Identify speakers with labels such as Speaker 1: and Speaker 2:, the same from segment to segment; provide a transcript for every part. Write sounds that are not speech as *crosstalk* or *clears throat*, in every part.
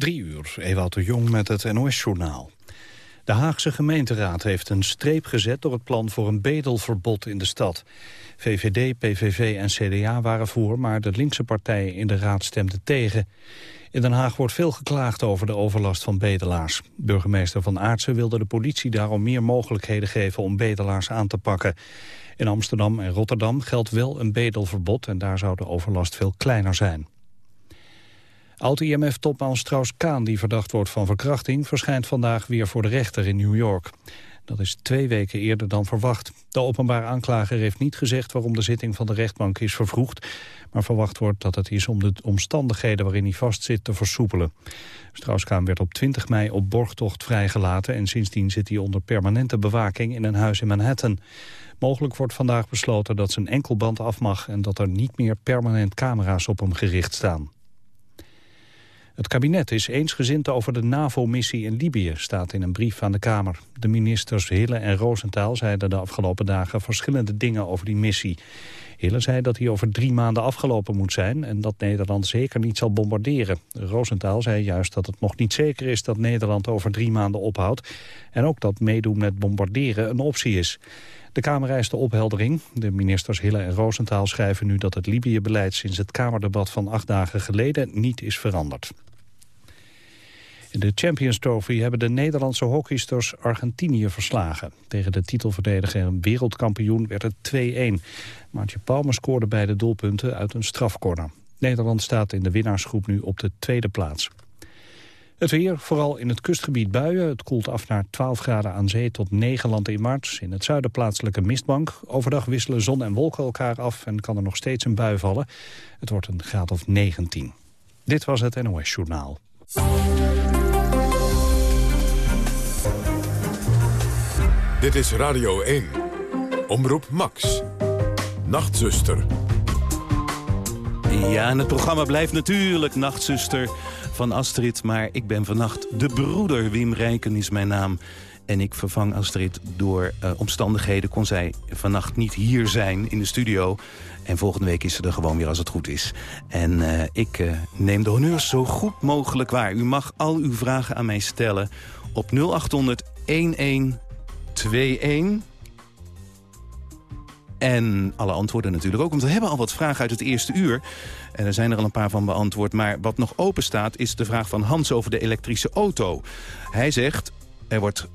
Speaker 1: Drie uur, Ewout de Jong met het NOS-journaal. De Haagse gemeenteraad heeft een streep gezet door het plan voor een bedelverbod in de stad. VVD, PVV en CDA waren voor, maar de linkse partijen in de raad stemden tegen. In Den Haag wordt veel geklaagd over de overlast van bedelaars. Burgemeester Van Aartsen wilde de politie daarom meer mogelijkheden geven om bedelaars aan te pakken. In Amsterdam en Rotterdam geldt wel een bedelverbod en daar zou de overlast veel kleiner zijn. Oud-IMF-topman Strauss-Kaan, die verdacht wordt van verkrachting... verschijnt vandaag weer voor de rechter in New York. Dat is twee weken eerder dan verwacht. De openbare aanklager heeft niet gezegd waarom de zitting van de rechtbank is vervroegd. Maar verwacht wordt dat het is om de omstandigheden waarin hij vastzit te versoepelen. Strauss-Kaan werd op 20 mei op borgtocht vrijgelaten... en sindsdien zit hij onder permanente bewaking in een huis in Manhattan. Mogelijk wordt vandaag besloten dat zijn enkelband af mag... en dat er niet meer permanent camera's op hem gericht staan. Het kabinet is eensgezind over de NAVO-missie in Libië, staat in een brief aan de Kamer. De ministers Hille en Roosentaal zeiden de afgelopen dagen verschillende dingen over die missie. Hille zei dat die over drie maanden afgelopen moet zijn en dat Nederland zeker niet zal bombarderen. Roosentaal zei juist dat het nog niet zeker is dat Nederland over drie maanden ophoudt en ook dat meedoen met bombarderen een optie is. De Kamer eist de opheldering. De ministers Hille en Roosentaal schrijven nu dat het Libië-beleid sinds het Kamerdebat van acht dagen geleden niet is veranderd. In de Champions Trophy hebben de Nederlandse hockeysters Argentinië verslagen. Tegen de titelverdediger en wereldkampioen werd het 2-1. Maartje Palmer scoorde beide doelpunten uit een strafcorner. Nederland staat in de winnaarsgroep nu op de tweede plaats. Het weer, vooral in het kustgebied buien. Het koelt af naar 12 graden aan zee tot 9 land in maart. In het zuiden plaatselijke mistbank. Overdag wisselen zon en wolken elkaar af en kan er nog steeds een bui vallen. Het wordt een graad of 19. Dit was het NOS Journaal.
Speaker 2: Dit is Radio 1. Omroep Max. Nachtzuster.
Speaker 3: Ja, en het programma blijft natuurlijk Nachtzuster van Astrid. Maar ik ben vannacht de broeder. Wim Rijken is mijn naam. En ik vervang Astrid door uh, omstandigheden. Kon zij vannacht niet hier zijn in de studio. En volgende week is ze er gewoon weer als het goed is. En uh, ik uh, neem de honneurs zo goed mogelijk waar. U mag al uw vragen aan mij stellen op 0800 1121. En alle antwoorden natuurlijk ook. Want we hebben al wat vragen uit het eerste uur. En er zijn er al een paar van beantwoord. Maar wat nog open staat is de vraag van Hans over de elektrische auto. Hij zegt, er wordt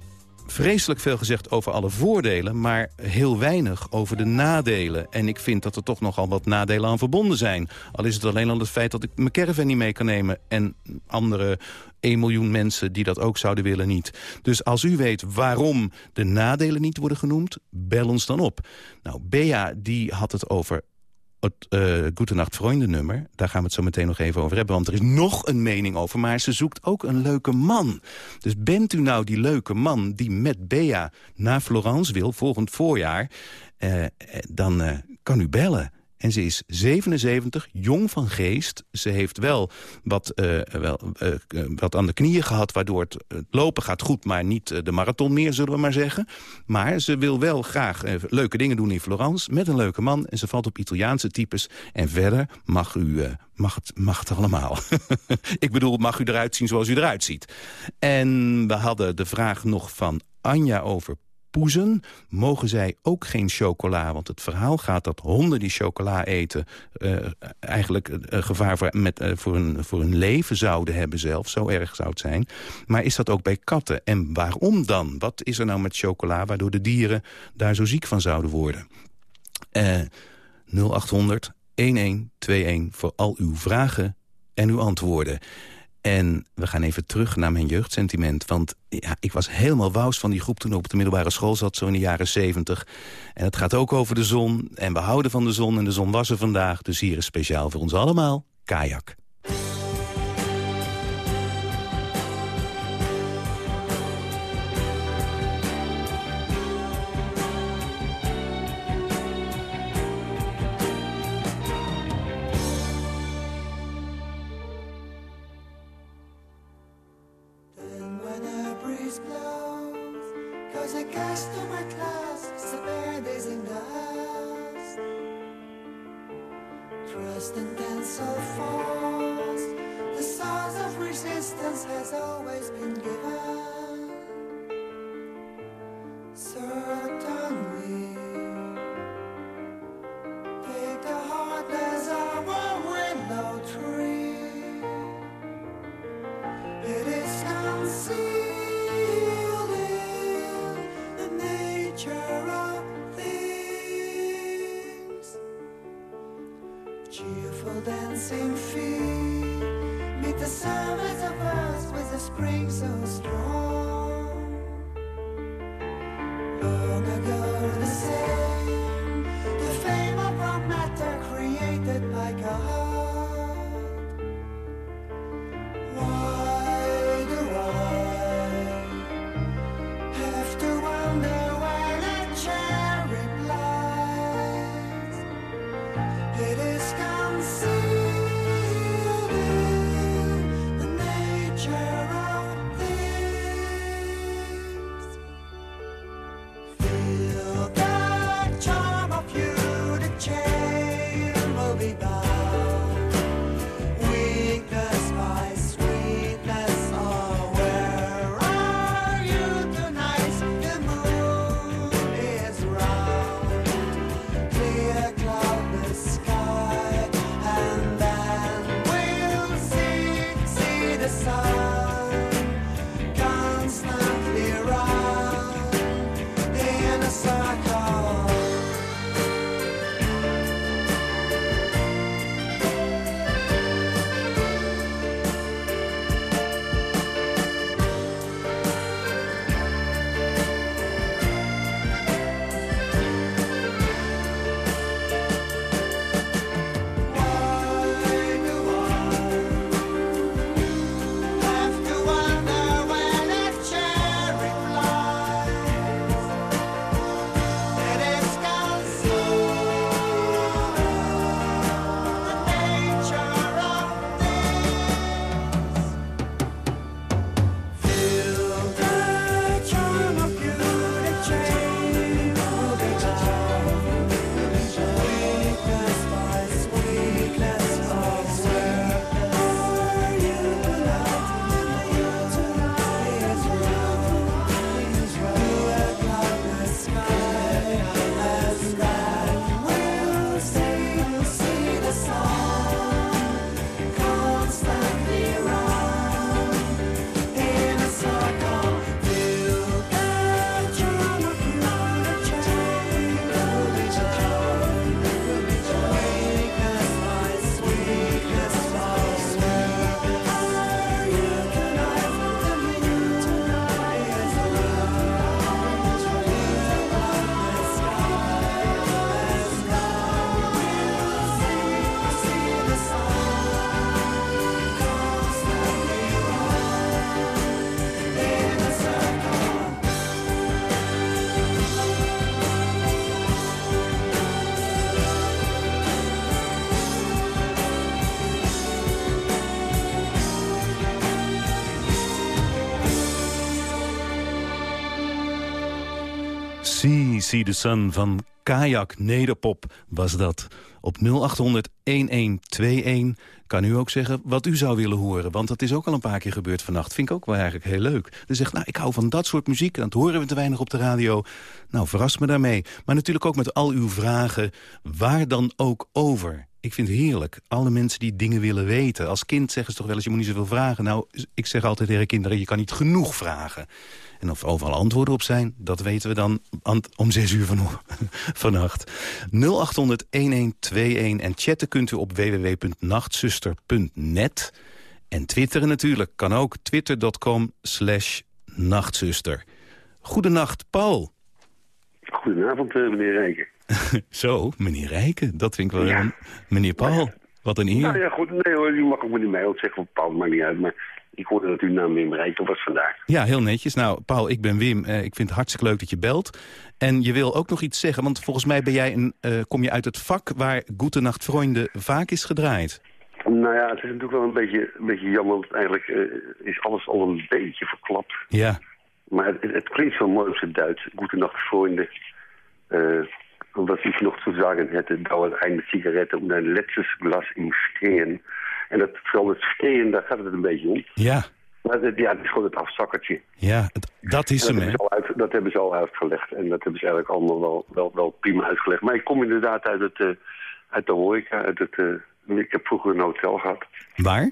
Speaker 3: vreselijk veel gezegd over alle voordelen... maar heel weinig over de nadelen. En ik vind dat er toch nogal wat nadelen aan verbonden zijn. Al is het alleen al het feit dat ik mijn caravan niet mee kan nemen... en andere 1 miljoen mensen die dat ook zouden willen niet. Dus als u weet waarom de nadelen niet worden genoemd, bel ons dan op. Nou, Bea die had het over het uh, Goedenacht nummer. Daar gaan we het zo meteen nog even over hebben. Want er is nog een mening over. Maar ze zoekt ook een leuke man. Dus bent u nou die leuke man die met Bea naar Florence wil... volgend voorjaar, uh, dan uh, kan u bellen. En ze is 77, jong van geest. Ze heeft wel wat, uh, wel, uh, wat aan de knieën gehad... waardoor het, het, lopen gaat goed, maar niet de marathon meer, zullen we maar zeggen. Maar ze wil wel graag leuke dingen doen in Florence... met een leuke man en ze valt op Italiaanse types. En verder mag u... Mag het, mag het allemaal. *laughs* Ik bedoel, mag u eruit zien zoals u eruit ziet. En we hadden de vraag nog van Anja over poezen, mogen zij ook geen chocola. Want het verhaal gaat dat honden die chocola eten... Uh, eigenlijk een gevaar voor, met, uh, voor, hun, voor hun leven zouden hebben zelf. Zo erg zou het zijn. Maar is dat ook bij katten? En waarom dan? Wat is er nou met chocola waardoor de dieren daar zo ziek van zouden worden? Uh, 0800 1121 voor al uw vragen en uw antwoorden. En we gaan even terug naar mijn jeugdsentiment. Want ja, ik was helemaal wous van die groep toen ik op de middelbare school zat, zo in de jaren zeventig. En het gaat ook over de zon. En we houden van de zon en de zon was er vandaag. Dus hier is speciaal voor ons allemaal kajak.
Speaker 4: See, the Sun
Speaker 3: van Kajak Nederpop was dat. Op 0800-1121 kan u ook zeggen wat u zou willen horen. Want dat is ook al een paar keer gebeurd vannacht. Vind ik ook wel eigenlijk heel leuk. Dan zegt, nou, ik hou van dat soort muziek. Dat horen we te weinig op de radio. Nou, verras me daarmee. Maar natuurlijk ook met al uw vragen. Waar dan ook over. Ik vind het heerlijk. Alle mensen die dingen willen weten. Als kind zeggen ze toch wel eens, je moet niet zoveel vragen. Nou, ik zeg altijd tegen kinderen, je kan niet genoeg vragen. En of er overal antwoorden op zijn, dat weten we dan om zes uur van, *laughs* vannacht. 0800-1121 en chatten kunt u op www.nachtzuster.net. En twitteren natuurlijk, kan ook twitter.com slash nachtzuster. Goedenacht, Paul.
Speaker 5: Goedenavond, eh, meneer Rijken. *laughs*
Speaker 3: Zo, meneer Rijken, dat vind ik wel...
Speaker 5: Ja.
Speaker 3: Meneer Paul, wat een eer.
Speaker 5: Nou ja, goed, nee hoor, u mag ook meneer Meijel zeggen, van Paul, maakt niet uit. Maar ik hoorde dat uw naam Wim Rijken was vandaag.
Speaker 3: Ja, heel netjes. Nou, Paul, ik ben Wim. Eh, ik vind het hartstikke leuk dat je belt. En je wil ook nog iets zeggen, want volgens mij ben jij een, eh, kom je uit het vak... waar Goedenacht Vrienden vaak is gedraaid.
Speaker 5: Nou ja, het is natuurlijk wel een beetje, een beetje jammer, want eigenlijk eh, is alles al een beetje verklapt.
Speaker 3: Ja,
Speaker 5: Maar het, het klinkt zo mooi op zijn Duits. Goedenacht, vrienden. Was ich noch zu sagen hätte, dauert eine Zigarette und ein letztes Glas im Stehen. En dat, vooral het skiën, daar gaat het een beetje om.
Speaker 3: Ja,
Speaker 5: Maar het, ja, het is gewoon het afzakkertje.
Speaker 3: ja het- dat is
Speaker 5: Dat
Speaker 3: hem,
Speaker 5: hebben, ze al uit, dat hebben ze al uitgelegd. En dat hebben ze eigenlijk allemaal wel, wel, wel prima uitgelegd. Maar ik kom inderdaad uit, het, eh, uit de horeca. Uit het, eh, ik heb vroeger een hotel gehad.
Speaker 3: Waar?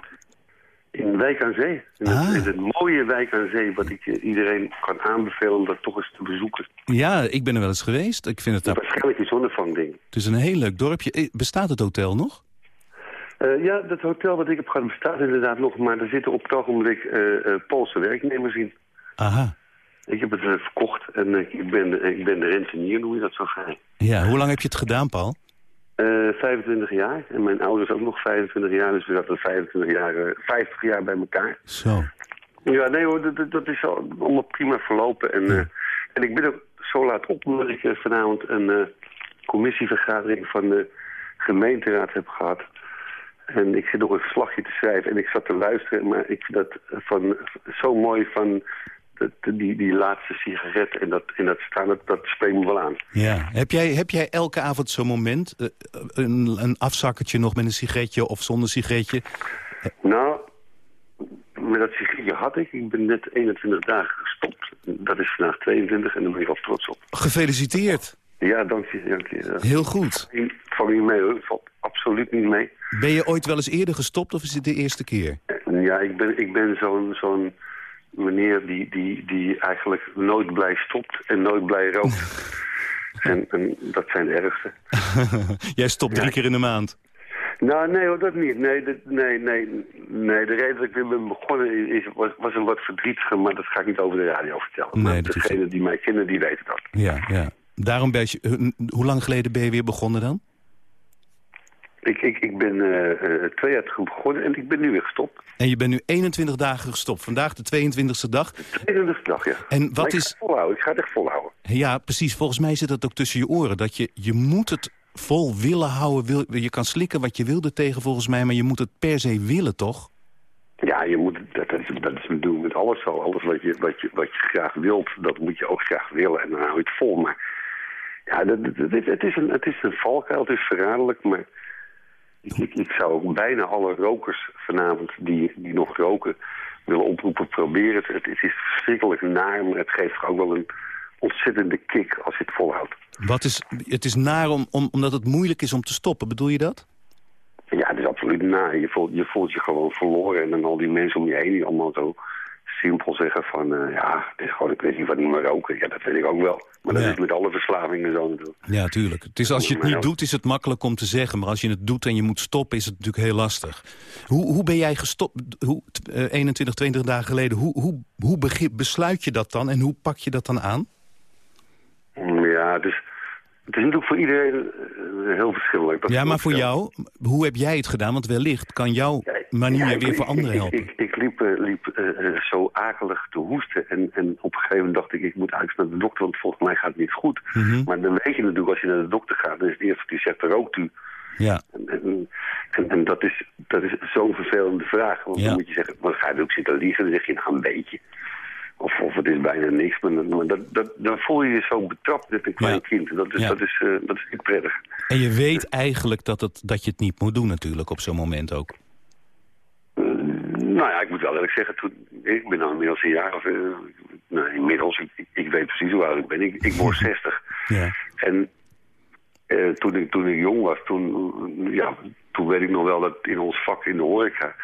Speaker 5: In Wijk aan Zee. In,
Speaker 3: Ah.
Speaker 5: het, in het mooie Wijk aan Zee. Wat ik iedereen kan aanbevelen om dat toch eens te bezoeken.
Speaker 3: Ja, ik ben er wel eens geweest. Ik vind het, daar-
Speaker 5: Waarschijnlijk een zonnevangding.
Speaker 3: het is een heel leuk dorpje. Eh, Bestaat het hotel nog?
Speaker 5: Eh, ja, dat hotel wat ik heb gehad bestaat inderdaad nog. Maar er zitten op het ogenblik eh, Poolse werknemers in.
Speaker 3: Aha.
Speaker 5: Ik heb het verkocht en ik, ben, ik ben de rentenier, noem je dat zo graag.
Speaker 3: Ja, hoe lang heb je het gedaan, Paul?
Speaker 5: Eh 25 jaar. En mijn ouders ook nog 25 jaar. Dus we zaten 25 jaar, eh, 50 jaar bij elkaar.
Speaker 3: Zo.
Speaker 5: Ja, nee hoor, dat- dat, is al, allemaal prima verlopen. En, eh, en ik ben ook zo laat op omdat ik eh, vanavond een eh, commissievergadering van de gemeenteraad heb gehad. En ik zit nog een verslagje te schrijven en ik zat te luisteren. Maar ik vind dat van, zo mooi van dat, die, die laatste sigaret en dat, en dat staan, dat, dat spreekt me wel aan.
Speaker 3: Ja. Heb jij, heb jij elke avond zo'n moment? eh, een, een afzakkertje nog met een sigaretje of zonder sigaretje?
Speaker 5: Nou, met dat sigaretje had ik. Ik ben net 21 dagen gestopt. Dat is vandaag 22 en daar ben ik al trots op.
Speaker 3: Gefeliciteerd.
Speaker 5: Ja, dank je. Dank je. Ja.
Speaker 3: Heel goed.
Speaker 5: Ik val niet mee hoor. Het valt absoluut niet mee.
Speaker 3: Ben je ooit wel eens eerder gestopt of is dit de eerste keer?
Speaker 5: Ja, ik ben, ik ben zo'n zo'n meneer die, die, die eigenlijk nooit blij stopt en nooit blij rookt. *laughs* en, en dat zijn de ergste. *laughs*
Speaker 3: jij stopt drie keer in de maand.
Speaker 5: Nou, nee hoor, dat niet. Nee, dat, nee, nee, nee. De reden dat ik weer ben begonnen is, was, was een wat verdrietiger, maar dat ga ik niet over de radio vertellen.
Speaker 3: Nee, is-
Speaker 5: degenen die mij kennen, die weten dat.
Speaker 3: Ja, ja. Daarom ben je, hoe lang geleden ben je weer begonnen dan?
Speaker 5: Ik, ik, ik ben eh, twee jaar terug begonnen en ik ben nu weer gestopt.
Speaker 3: En je bent nu 21 dagen gestopt. Vandaag de 22e dag.
Speaker 5: 22 dag, ja.
Speaker 3: En wat
Speaker 5: ik
Speaker 3: is-
Speaker 5: Ga het volhouden. Ik ga het echt volhouden.
Speaker 3: Ja, precies. Volgens mij zit dat ook tussen je oren. Dat je, je moet het vol willen houden. Wil, je kan slikken wat je wil er tegen volgens mij. Maar je moet het per se willen, toch?
Speaker 5: Ja, je moet, dat, dat, is, dat is doen met alles zo. Alles wat je, wat, je, wat je graag wilt, dat moet je ook graag willen. En dan hou je het vol. Maar ja, dat, het, is een, het is een valkuil, het is verraderlijk. Maar ik, ik, ik zou ook bijna alle rokers vanavond die, die nog roken willen oproepen. Probeer het. het. Het is verschrikkelijk naar, maar het geeft ook wel een ontzettende kick als je het volhoudt.
Speaker 3: Wat is, het is naar om, om, omdat het moeilijk is om te stoppen. Bedoel je dat?
Speaker 5: Ja, het is absoluut na. Je voelt, je voelt je gewoon verloren. En dan al die mensen om je heen die allemaal zo simpel zeggen van... eh, ja, het is gewoon een kwestie van niet meer roken. Ja, dat weet ik ook wel. Maar dat
Speaker 3: Ja.
Speaker 5: is met alle verslavingen zo natuurlijk.
Speaker 3: Ja, tuurlijk. Het is, als je het niet doet, is het makkelijk om te zeggen. Maar als je het doet en je moet stoppen, is het natuurlijk heel lastig. Hoe, hoe ben jij gestopt, hoe, t- eh, 21, 20 dagen geleden? Hoe, hoe, hoe begin- besluit je dat dan en hoe pak je dat dan aan?
Speaker 5: Mm, Ja, dus het is natuurlijk voor iedereen eh, heel verschillend. Dat
Speaker 3: Ja, maar voor jou, hoe heb jij het gedaan? Want wellicht kan jouw manier
Speaker 5: ja, ik-
Speaker 3: weer voor anderen helpen.
Speaker 5: Ik, ik, liep, eh, liep eh, eh, zo akelig te hoesten. En, en op een gegeven moment dacht ik, ik moet eigenlijk naar de dokter, want volgens mij gaat het niet goed.
Speaker 3: Mhm.
Speaker 5: Maar dan weet je natuurlijk, als je naar de dokter gaat, dan is het eerste die zegt, rookt u.
Speaker 3: Ja,
Speaker 5: En, en, dat is, dat is zo'n vervelende vraag. Want
Speaker 3: Ja.
Speaker 5: dan moet je zeggen, wat ga je ook zitten liegen? Dan zeg je nou een beetje. Of, of het is bijna niks. Maar, dan- maar dat, dat, dan voel je je zo betrapt met een klein
Speaker 3: Ja.
Speaker 5: kind. Dat is,
Speaker 3: Ja.
Speaker 5: dat, is, dat is niet prettig.
Speaker 3: en je weet eigenlijk dat, het, dat je het niet moet doen natuurlijk op zo'n moment ook.
Speaker 5: Nou ja, ik moet wel eerlijk zeggen, toen, ik ben al inmiddels een jaar of... eh, nou, inmiddels, ik, ik, weet precies hoe oud ik ben. Ik, ik word *laughs* 60.
Speaker 3: Ja,
Speaker 5: En eh, toen, ik, toen ik jong was, toen, eh, ja, toen weet ik nog wel dat in ons vak in de horeca...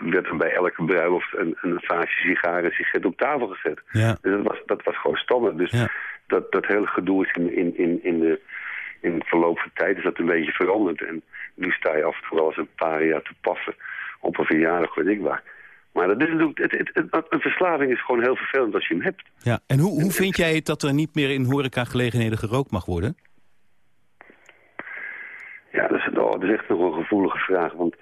Speaker 5: werd er bij elke bruiloft een, een vaasje sigaren en sigaret op tafel gezet.
Speaker 3: ja,
Speaker 5: Dus dat was, dat was gewoon standaard. Dus
Speaker 3: Ja.
Speaker 5: dat, dat hele gedoe is in, in, in, in, de, in het verloop van tijd is dat een beetje veranderd. En nu sta je af en toe wel eens een paar jaar te paffen op een verjaardag, weet ik waar. Maar dat is natuurlijk, het, het, het- een verslaving is gewoon heel vervelend als je hem hebt.
Speaker 3: ja. En hoe, hoe vind jij het dat er niet meer in horecagelegenheden gerookt mag worden?
Speaker 5: Ja, dat is, oh, dat is echt nog een gevoelige vraag. Want,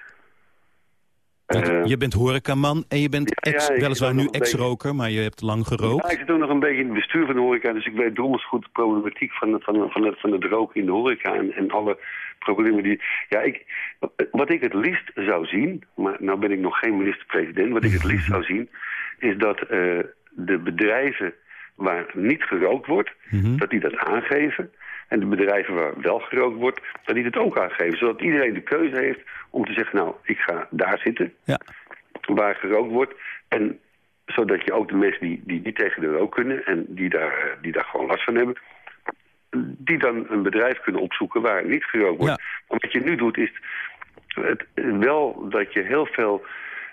Speaker 5: eh,
Speaker 3: je bent horecaman en je bent
Speaker 5: ja,
Speaker 3: ex,
Speaker 5: ja, ik
Speaker 3: weliswaar
Speaker 5: ben
Speaker 3: nu ex-roker, maar je hebt lang gerookt.
Speaker 5: Ja, ik zit ook nog een beetje in het bestuur van de horeca, dus ik weet drommels goed de problematiek van, van, van, het, van het roken in de horeca en, en alle problemen die... Ja, ik, wat ik het liefst zou zien, maar nou ben ik nog geen minister-president, wat ik het liefst zou zien, is dat eh, de bedrijven waar niet gerookt wordt,
Speaker 3: Mhm.
Speaker 5: dat die dat aangeven, En de bedrijven waar wel gerookt wordt, dat die het ook aangeven. Zodat iedereen de keuze heeft om te zeggen, nou, ik ga daar zitten
Speaker 3: Ja.
Speaker 5: waar gerookt wordt. En zodat je ook de mensen die, die niet tegen de rook kunnen en die daar, eh, die daar gewoon last van hebben, die dan een bedrijf kunnen opzoeken waar niet gerookt wordt.
Speaker 3: Ja.
Speaker 5: Maar wat je nu doet is het, wel dat je heel veel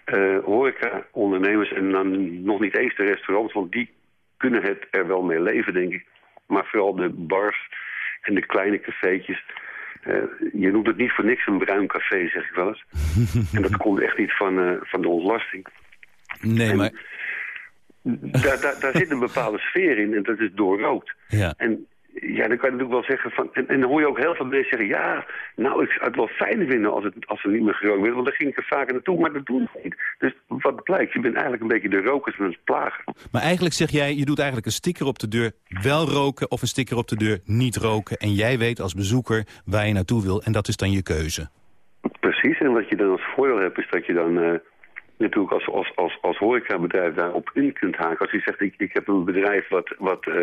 Speaker 5: eh horeca-ondernemers en dan nog niet eens de restaurants, want die kunnen het er wel mee leven, denk ik. Maar vooral de bars en de kleine cafeetjes. eh, je noemt het niet voor niks een bruin café, zeg ik wel eens. *laughs* en dat komt echt niet van, eh, van de ontlasting.
Speaker 3: Nee,
Speaker 5: En-
Speaker 3: maar...
Speaker 5: Daar, daar, daar zit een bepaalde sfeer in en dat is doorrookt.
Speaker 3: Ja.
Speaker 5: En ja, dan kan je natuurlijk wel zeggen van... En, en dan hoor je ook heel veel mensen zeggen... Ja, nou, ik zou het wel fijner vinden als, het, als er niet meer gerookt werd. Want dan ging ik er vaker naartoe, maar dat doen ze niet. Dus wat blijkt, je bent eigenlijk een beetje de rokers aan het plagen.
Speaker 3: Maar eigenlijk zeg jij, je doet eigenlijk een sticker op de deur wel roken... of een sticker op de deur niet roken. En jij weet als bezoeker waar je naartoe wil. En dat is dan je keuze.
Speaker 5: Precies, en wat je dan als voordeel hebt... is dat je dan eh, natuurlijk als, als, als, als horecabedrijf daarop in kunt haken. Als je zegt, ik, ik heb een bedrijf wat... wat eh,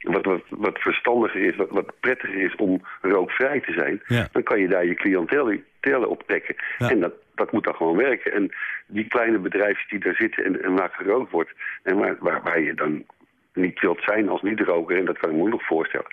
Speaker 5: wat, wat, wat verstandiger is, wat, wat prettiger is om rookvrij te zijn...
Speaker 3: Ja.
Speaker 5: dan kan je daar je cliëntelen op trekken.
Speaker 3: Ja.
Speaker 5: En dat, dat moet dan gewoon werken. En die kleine bedrijfjes die daar zitten en, en waar gerookt wordt... en waar, waar, waar je dan niet wilt zijn als niet-roker... en dat kan ik me nog voorstellen...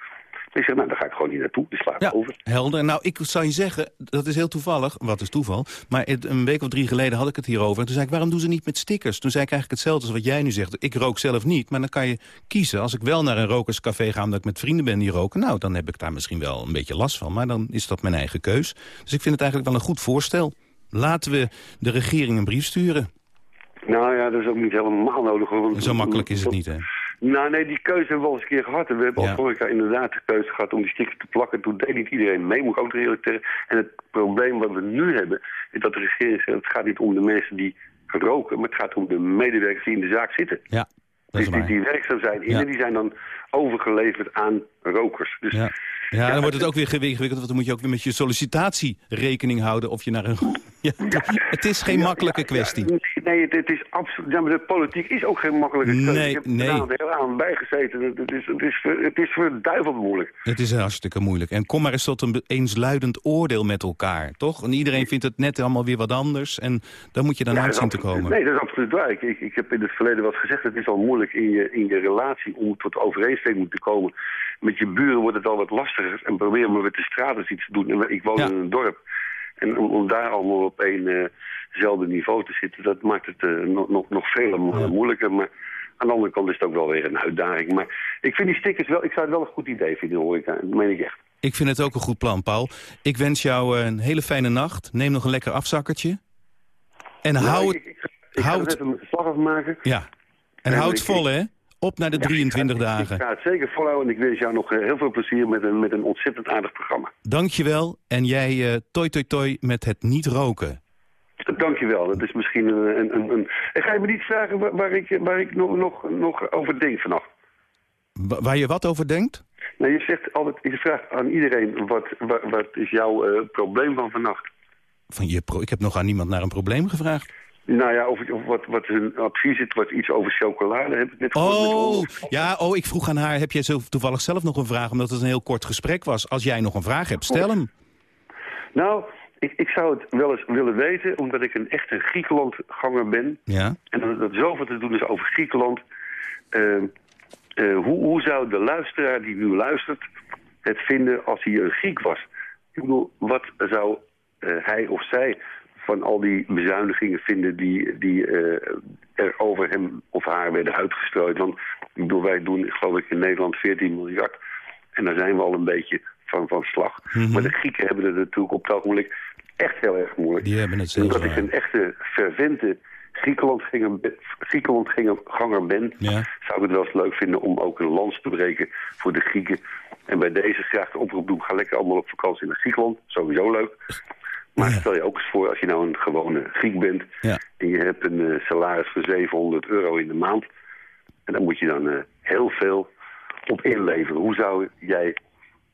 Speaker 5: dan zeg nou, daar ga ik gewoon niet naartoe, dus sla ik
Speaker 3: Ja,
Speaker 5: over.
Speaker 3: helder. Nou, ik zou je zeggen, dat is heel toevallig. Wat is toeval? Maar het- een week of drie geleden had ik het hierover. En toen zei ik, waarom doen ze niet met stickers? Toen zei ik eigenlijk hetzelfde als wat jij nu zegt. Ik rook zelf niet, maar dan kan je kiezen. Als ik wel naar een rokerscafé ga omdat ik met vrienden ben die roken... nou, dan heb ik daar misschien wel een beetje last van. Maar dan is dat mijn eigen keus. Dus ik vind het eigenlijk wel een goed voorstel. Laten we de regering een brief sturen.
Speaker 5: Nou ja, dat is ook niet helemaal nodig. want-
Speaker 3: Zo makkelijk is het niet, hè?
Speaker 5: Nou nee, die keuze hebben we al eens een keer gehad. En we hebben
Speaker 3: Ja.
Speaker 5: als horeca inderdaad de keuze gehad om die stickers te plakken. Toen deed niet iedereen mee, moet ik ook eerlijk zeggen. En het probleem wat we nu hebben, is dat de regering zegt... het gaat niet om de mensen die roken, maar het gaat om de medewerkers die in de zaak zitten.
Speaker 3: Ja, dat
Speaker 5: Dus
Speaker 3: is
Speaker 5: die,
Speaker 3: waar.
Speaker 5: die werkzaam zijn in
Speaker 3: Ja.
Speaker 5: en die zijn dan overgeleverd aan rokers. Dus
Speaker 3: Ja. Ja, dan wordt het ook weer ingewikkeld, want dan moet je ook weer met je sollicitatie rekening houden of je naar een... *laughs* Ja, het is geen makkelijke kwestie.
Speaker 5: Nee, het, het is absoluut. Ja, maar de politiek is ook geen makkelijke keuze.
Speaker 3: Nee,
Speaker 5: ik heb
Speaker 3: nee.
Speaker 5: er heel aan bijgezeten. Het, is, het, is, het is verduiveld moeilijk.
Speaker 3: Het is hartstikke moeilijk. En kom maar eens tot een eensluidend oordeel met elkaar, toch? En iedereen vindt het net allemaal weer wat anders. En dan moet je dan uit zien te komen.
Speaker 5: Nee, dat is absoluut waar. Ik, ik, heb in het verleden eens gezegd... het is al moeilijk in je, in je relatie om tot overeenstemming te komen. Met je buren wordt het al wat lastiger. En probeer maar met de straat eens iets te doen. En Ik woon
Speaker 3: Ja.
Speaker 5: in een dorp. En om, om daar allemaal op éénzelfde niveau te zitten... dat maakt het eh, nog, nog, nog veel mo- moeilijker. Maar aan de andere kant is het ook wel weer een uitdaging. Maar ik vind die stickers wel... Ik zou het wel een goed idee vinden, hoor ik. Dat meen ik echt.
Speaker 3: Ik vind het ook een goed plan, Paul. Ik wens jou eh, een hele fijne nacht. Neem nog een lekker afzakkertje. En
Speaker 5: Nou,
Speaker 3: hou het...
Speaker 5: ik, ik
Speaker 3: hou
Speaker 5: het even mijn verslag afmaken.
Speaker 3: Ja. En hou
Speaker 5: maar
Speaker 3: het vol, hè? Op naar de 23
Speaker 5: Ik
Speaker 3: dagen.
Speaker 5: ga het zeker volhouden en ik wens jou nog eh, heel veel plezier met een, met een ontzettend aardig programma.
Speaker 3: Dankjewel. En jij eh toi toi toi met het niet roken.
Speaker 5: Dankjewel, dat is misschien een... een, een, een... En ga je me niet vragen waar, waar ik, waar ik nog, nog, nog over denk vannacht?
Speaker 3: Wa- waar je wat over denkt?
Speaker 5: Nou, je zegt altijd, je vraagt aan iedereen, wat, wat, wat is jouw eh, probleem van vannacht?
Speaker 3: Van je pro ik heb nog aan niemand naar een probleem gevraagd.
Speaker 5: Nou ja, of, of wat, wat hun advies is, wat iets over chocolade heb ik net
Speaker 3: Oh, ja, oh, ik vroeg aan haar, heb jij zo toevallig zelf nog een vraag? Omdat het een heel kort gesprek was. Als jij nog een vraag hebt, stel hem.
Speaker 5: Nou, ik, ik zou het wel eens willen weten, omdat ik een echte Griekenlandganger ben.
Speaker 3: Ja?
Speaker 5: En dat dat zoveel te doen is over Griekenland. Eh, eh, hoe, hoe zou de luisteraar die nu luistert het vinden als hij een Griek was? Ik bedoel, wat zou eh, hij of zij van al die bezuinigingen vinden die, die eh, er over hem of haar werden uitgestrooid? Want ik bedoel, wij doen geloof ik in Nederland 14 miljard. En daar zijn we al een beetje van, van slag. Maar de Grieken hebben het natuurlijk op het ogenblik echt heel erg moeilijk.
Speaker 3: Die hebben het zelfs
Speaker 5: Omdat ik een echte fervente Griekenlandganger ben
Speaker 3: Ja.
Speaker 5: zou ik het wel eens leuk vinden om ook een lans te breken voor de Grieken. En bij deze graag de oproep doen, ga lekker allemaal op vakantie naar Griekenland. Sowieso leuk. Maar
Speaker 3: Ja.
Speaker 5: stel je ook eens voor, als je nou een gewone Griek bent...
Speaker 3: Ja.
Speaker 5: en je hebt een eh, salaris van 700 euro in de maand... en dan moet je dan eh, heel veel op inleveren. Hoe zou jij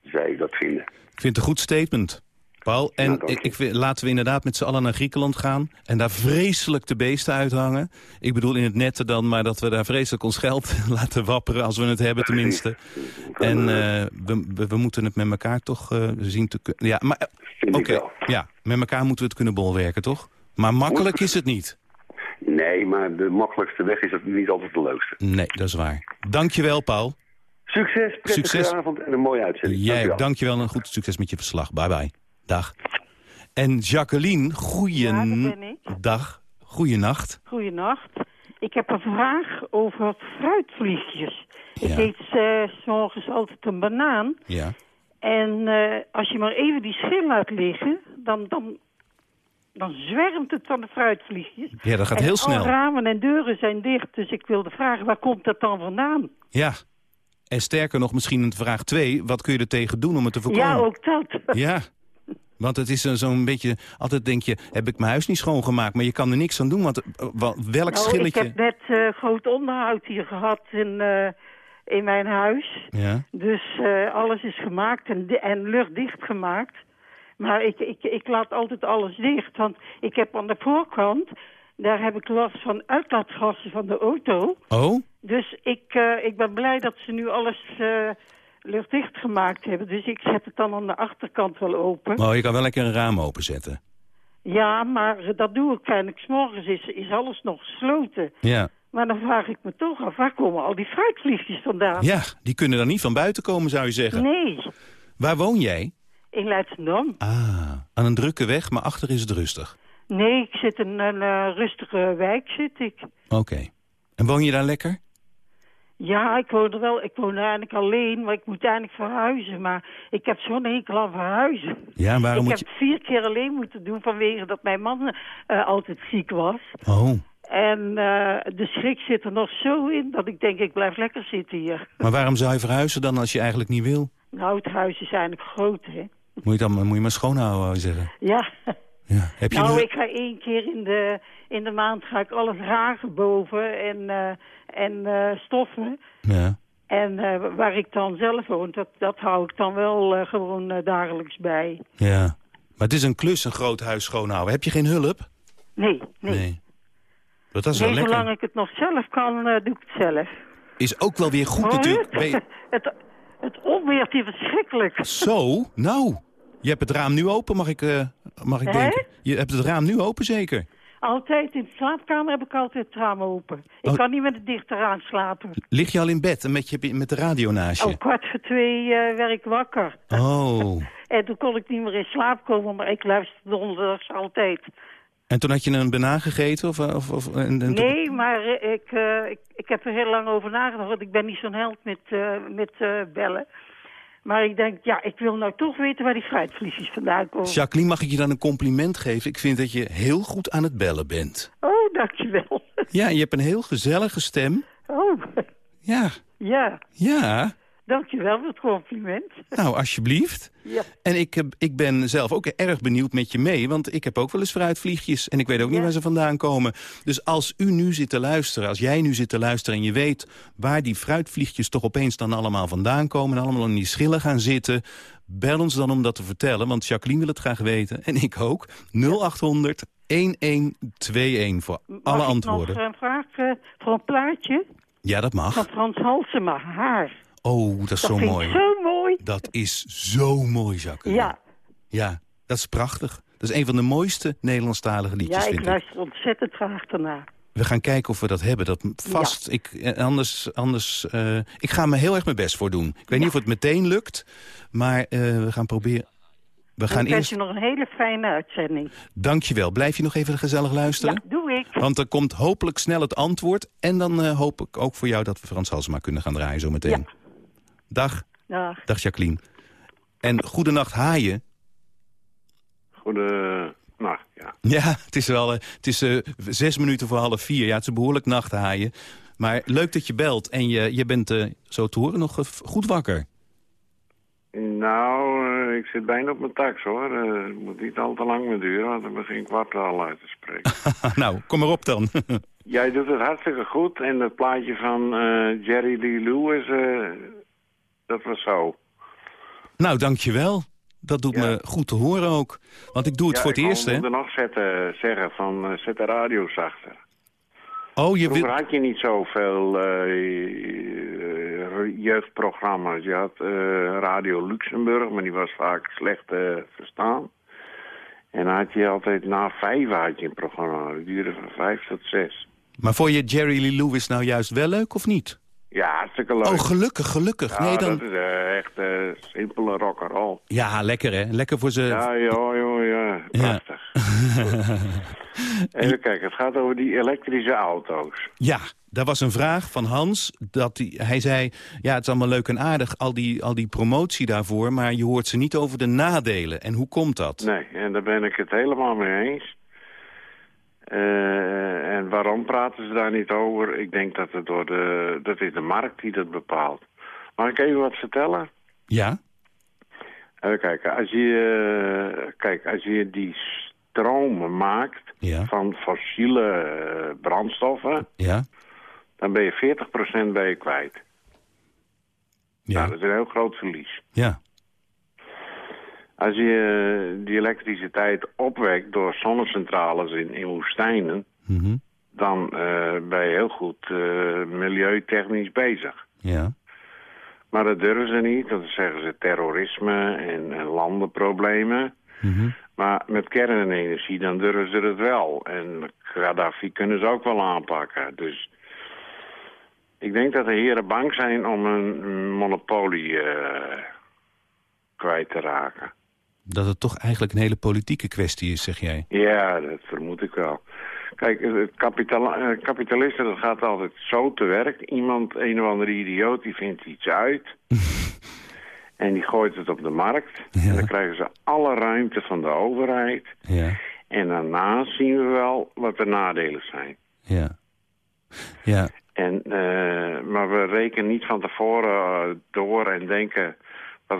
Speaker 5: zij dat vinden?
Speaker 3: Ik vind het een goed statement. Paul, en
Speaker 5: Nou,
Speaker 3: ik, laten we inderdaad met z'n allen naar Griekenland gaan... en daar vreselijk de beesten uithangen. Ik bedoel in het nette dan, maar dat we daar vreselijk ons geld *laughs* laten wapperen... als we het hebben tenminste. *laughs* En eh, we, we, we moeten het met elkaar toch eh, zien te kunnen... Ja, maar eh, oké, ja, met elkaar moeten we het kunnen bolwerken, toch? Maar makkelijk is het niet.
Speaker 5: Nee, maar de makkelijkste weg is het niet altijd de leukste.
Speaker 3: Nee, dat is waar. Dankjewel, Paul.
Speaker 5: Succes, prettige
Speaker 3: Succes.
Speaker 5: avond en een mooie uitzending.
Speaker 3: Jij,
Speaker 5: Dankjewel.
Speaker 3: dankjewel en goed succes met je verslag. Bye bye. Dag. En Jacqueline, goeien...
Speaker 6: Ja.
Speaker 3: Goeienacht.
Speaker 6: Goedenacht. Ik heb een vraag over fruitvliegjes.
Speaker 3: Ja.
Speaker 6: Ik eet s morgens altijd een banaan.
Speaker 3: Ja.
Speaker 6: En eh, als je maar even die schil laat liggen, dan, dan, dan zwermt het van de fruitvliegjes.
Speaker 3: Ja, dat gaat
Speaker 6: en
Speaker 3: heel snel.
Speaker 6: ramen en deuren zijn dicht, dus ik wilde vragen, waar komt dat dan vandaan?
Speaker 3: Ja. En sterker nog, misschien een vraag 2. Wat kun je er tegen doen om het te voorkomen?
Speaker 6: Ja, ook dat.
Speaker 3: Ja. *laughs* Want het is zo'n beetje... Altijd denk je, heb ik mijn huis niet schoongemaakt? Maar je kan er niks aan doen, want eh, welk
Speaker 6: Nou,
Speaker 3: schilletje...
Speaker 6: ik heb net eh, groot onderhoud hier gehad in, eh, in mijn huis.
Speaker 3: Ja.
Speaker 6: Dus alles is gemaakt en, en luchtdicht gemaakt. Maar ik, ik, ik laat altijd alles dicht. Want ik heb aan de voorkant, daar heb ik last van uitlaatgassen van de auto.
Speaker 3: Oh?
Speaker 6: Dus ik, ik ben blij dat ze nu alles luchtdicht gemaakt hebben. Dus ik zet het dan aan de achterkant wel open.
Speaker 3: Oh, je kan wel lekker een raam openzetten.
Speaker 6: Ja, maar dat doe ik eindelijk. 's morgens is, is alles nog gesloten.
Speaker 3: Ja.
Speaker 6: Maar dan vraag ik me toch af, waar komen al die fruitvliegjes vandaan?
Speaker 3: Ja, die kunnen dan niet van buiten komen, zou je zeggen.
Speaker 6: Nee,
Speaker 3: Waar woon jij?
Speaker 6: in Leidschendam.
Speaker 3: Ah, aan een drukke weg, maar achter is het rustig.
Speaker 6: Nee, ik zit in een eh, rustige wijk, zit ik.
Speaker 3: Oké. En woon je daar lekker?
Speaker 6: Ja, ik woon er wel. Ik woon eigenlijk alleen, maar ik moet eigenlijk verhuizen. Maar ik heb zo'n hekel aan verhuizen.
Speaker 3: Ja, waarom
Speaker 6: ik
Speaker 3: moet
Speaker 6: heb
Speaker 3: je...
Speaker 6: vier keer alleen moeten doen vanwege dat mijn man eh, altijd ziek was.
Speaker 3: Oh,
Speaker 6: En eh, de schrik zit er nog zo in dat ik denk, ik blijf lekker zitten hier.
Speaker 3: maar waarom zou je verhuizen dan als je eigenlijk niet wil?
Speaker 6: Nou, het huis is eigenlijk groot, hè.
Speaker 3: Moet je dan moet je maar schoonhouden, wou je zeggen.
Speaker 6: Ja.
Speaker 3: Ja. Heb je
Speaker 6: Nou, ik ga één keer in de, in de maand ga ik alles ragen boven en, eh, en eh, stoffen.
Speaker 3: Ja.
Speaker 6: En eh, waar ik dan zelf woon, dat, dat hou ik dan wel gewoon dagelijks bij.
Speaker 3: ja. Maar het is een klus, een groot huis schoonhouden. Heb je geen hulp?
Speaker 6: Nee, nee.
Speaker 3: Dat is wel
Speaker 6: Nee,
Speaker 3: lekker.
Speaker 6: zolang ik het nog zelf kan, doe ik het zelf.
Speaker 3: Is ook wel weer goed natuurlijk.
Speaker 6: het?
Speaker 3: Je- *laughs*
Speaker 6: het, het onweert is verschrikkelijk.
Speaker 3: Zo, nou. Je hebt het raam nu open, mag ik, mag ik denken. Je hebt het raam nu open, zeker?
Speaker 6: Altijd in de slaapkamer heb ik altijd het raam open. Ik
Speaker 3: Oh.
Speaker 6: kan niet met het dichter aan slapen.
Speaker 3: Lig je al in bed en met, je, met de radio naast
Speaker 6: Om
Speaker 3: je?
Speaker 6: kwart voor twee eh, werd ik wakker.
Speaker 3: Oh. *laughs*
Speaker 6: En toen kon ik niet meer in slaap komen, maar ik luister donderdags altijd.
Speaker 3: En toen had je een banaan gegeten? Of, of, of, en, en toen-
Speaker 6: Nee, maar eh, ik, eh, ik, ik heb er heel lang over nagedacht. want Ik ben niet zo'n held met, eh, met eh, bellen. Maar ik denk, ja, ik wil nou toch weten waar die fruitvliesjes vandaan komen.
Speaker 3: Jacqueline, mag ik je dan een compliment geven? Ik vind dat je heel goed aan het bellen bent.
Speaker 6: Oh, dankjewel.
Speaker 3: Ja, je hebt een heel gezellige stem.
Speaker 6: Oh,
Speaker 3: Ja,
Speaker 6: ja.
Speaker 3: ja.
Speaker 6: Dankjewel voor het compliment.
Speaker 3: Nou, alsjeblieft.
Speaker 6: Ja.
Speaker 3: En ik, heb- ik ben zelf ook erg benieuwd met je mee, want ik heb ook wel eens fruitvliegjes en ik weet ook niet waar ze vandaan komen. Dus als u nu zit te luisteren, als jij nu zit te luisteren en je weet waar die fruitvliegjes toch opeens dan allemaal vandaan komen en allemaal in die schillen gaan zitten, bel ons dan om dat te vertellen, want Jacqueline wil het graag weten en ik ook. 0800 1121 voor alle
Speaker 6: Mag
Speaker 3: antwoorden.
Speaker 6: ik nog een vraag eh, voor een plaatje
Speaker 3: Ja, dat mag.
Speaker 6: van Frans Halsema, haar.
Speaker 3: Oh, dat is
Speaker 6: Dat
Speaker 3: zo mooi.
Speaker 6: zo mooi.
Speaker 3: Dat is zo mooi, Jacqueline.
Speaker 6: Ja,
Speaker 3: Ja, dat is prachtig. Dat is een van de mooiste Nederlandstalige liedjes,
Speaker 6: ja ik
Speaker 3: vind ik.
Speaker 6: luister ontzettend graag daarna.
Speaker 3: We gaan kijken of we dat hebben. Dat vast. Ik, eh, anders, anders, eh, ik ga me heel erg mijn best voor doen. Ik weet niet of het meteen lukt, maar eh, we gaan proberen. We gaan
Speaker 6: ik wens
Speaker 3: eerst...
Speaker 6: je nog een hele fijne uitzending.
Speaker 3: Dankjewel. Blijf je nog even gezellig luisteren?
Speaker 6: Ja, doe ik.
Speaker 3: Want er komt hopelijk snel het antwoord. En dan hoop ik ook voor jou dat we Frans Halsema kunnen gaan draaien zometeen.
Speaker 6: Ja.
Speaker 3: Dag.
Speaker 6: Dag.
Speaker 3: Dag Jacqueline. En goedenacht haaien.
Speaker 7: Goede nacht, ja.
Speaker 3: Ja, het is wel eh, het is, eh, zes minuten voor half vier. Ja, het is een behoorlijk nachthaaien. Maar leuk dat je belt. En je, je bent eh, zo te horen nog goed wakker.
Speaker 7: Nou, ik zit bijna op mijn tax, hoor. Eh, Het moet niet al te lang meer duren, want dan begin ik kwart al uit te spreken. *laughs*
Speaker 3: nou, kom maar op dan. *laughs*
Speaker 7: Jij doet het hartstikke goed. En dat plaatje van eh, Jerry Lee Lewis, eh, dat was zo.
Speaker 3: nou, dankjewel. Dat doet
Speaker 7: Ja.
Speaker 3: me goed te horen ook. Want ik doe het
Speaker 7: Ja,
Speaker 3: voor het
Speaker 7: ik
Speaker 3: eerst, hè?
Speaker 7: wilde nog zetten, zeggen van eh, zet de radio zachter.
Speaker 3: Oh, je
Speaker 7: Vroeger
Speaker 3: wil...
Speaker 7: had je niet zoveel eh, jeugdprogramma's. Je had Radio Luxemburg, maar die was vaak slecht verstaan. En dan had je altijd na vijf had je een programma. Dat duurde van vijf tot zes.
Speaker 3: Maar vond je Jerry Lee Lewis nou juist wel leuk of niet?
Speaker 7: Ja, hartstikke leuk.
Speaker 3: Oh, gelukkig, gelukkig.
Speaker 7: ja,
Speaker 3: nee, dan...
Speaker 7: dat is eh, echt eh, simpele rock'n'roll.
Speaker 3: Ja, lekker hè. Lekker voor ze...
Speaker 7: Ja, joh, joh, ja.
Speaker 3: Ja.
Speaker 7: Prachtig. *laughs* Even kijken, het gaat over die elektrische auto's.
Speaker 3: Ja, daar was een vraag van Hans. Dat die, hij zei, ja, het is allemaal leuk en aardig, al die, al die promotie daarvoor... maar je hoort ze niet over de nadelen. En hoe komt dat?
Speaker 7: Nee, en daar ben ik het helemaal mee eens. Eh, en waarom praten ze daar niet over? Ik denk dat het door de, dat is de markt die dat bepaalt. Mag ik even wat vertellen?
Speaker 3: Ja?
Speaker 7: Even kijken, als je, eh, kijk, als je die stroom maakt
Speaker 3: Ja.
Speaker 7: van fossiele eh, brandstoffen,
Speaker 3: Ja?
Speaker 7: dan ben je 40% ben je kwijt.
Speaker 3: Ja.
Speaker 7: Nou, dat is een heel groot verlies.
Speaker 3: Ja.
Speaker 7: Als je die elektriciteit opwekt door zonnecentrales in, in woestijnen...
Speaker 3: Mhm.
Speaker 7: dan eh, ben je heel goed eh, milieutechnisch bezig.
Speaker 3: Ja.
Speaker 7: Maar dat durven ze niet. Dan zeggen ze terrorisme en, en landenproblemen.
Speaker 3: Mhm.
Speaker 7: Maar met kernenergie, dan durven ze het wel. En Gaddafi kunnen ze ook wel aanpakken. Dus ik denk dat de heren bang zijn om een monopolie eh, kwijt te raken.
Speaker 3: Dat het toch eigenlijk een hele politieke kwestie is, zeg jij.
Speaker 7: Ja, dat vermoed ik wel. Kijk, het kapitala- eh, kapitalisten, dat gaat altijd zo te werk. Iemand, een of andere idioot, die vindt iets uit. *laughs* en die gooit het op de markt.
Speaker 3: Ja.
Speaker 7: En dan krijgen ze alle ruimte van de overheid.
Speaker 3: Ja.
Speaker 7: En daarna zien we wel wat de nadelen zijn.
Speaker 3: Ja. Ja.
Speaker 7: En, eh, maar we rekenen niet van tevoren door en denken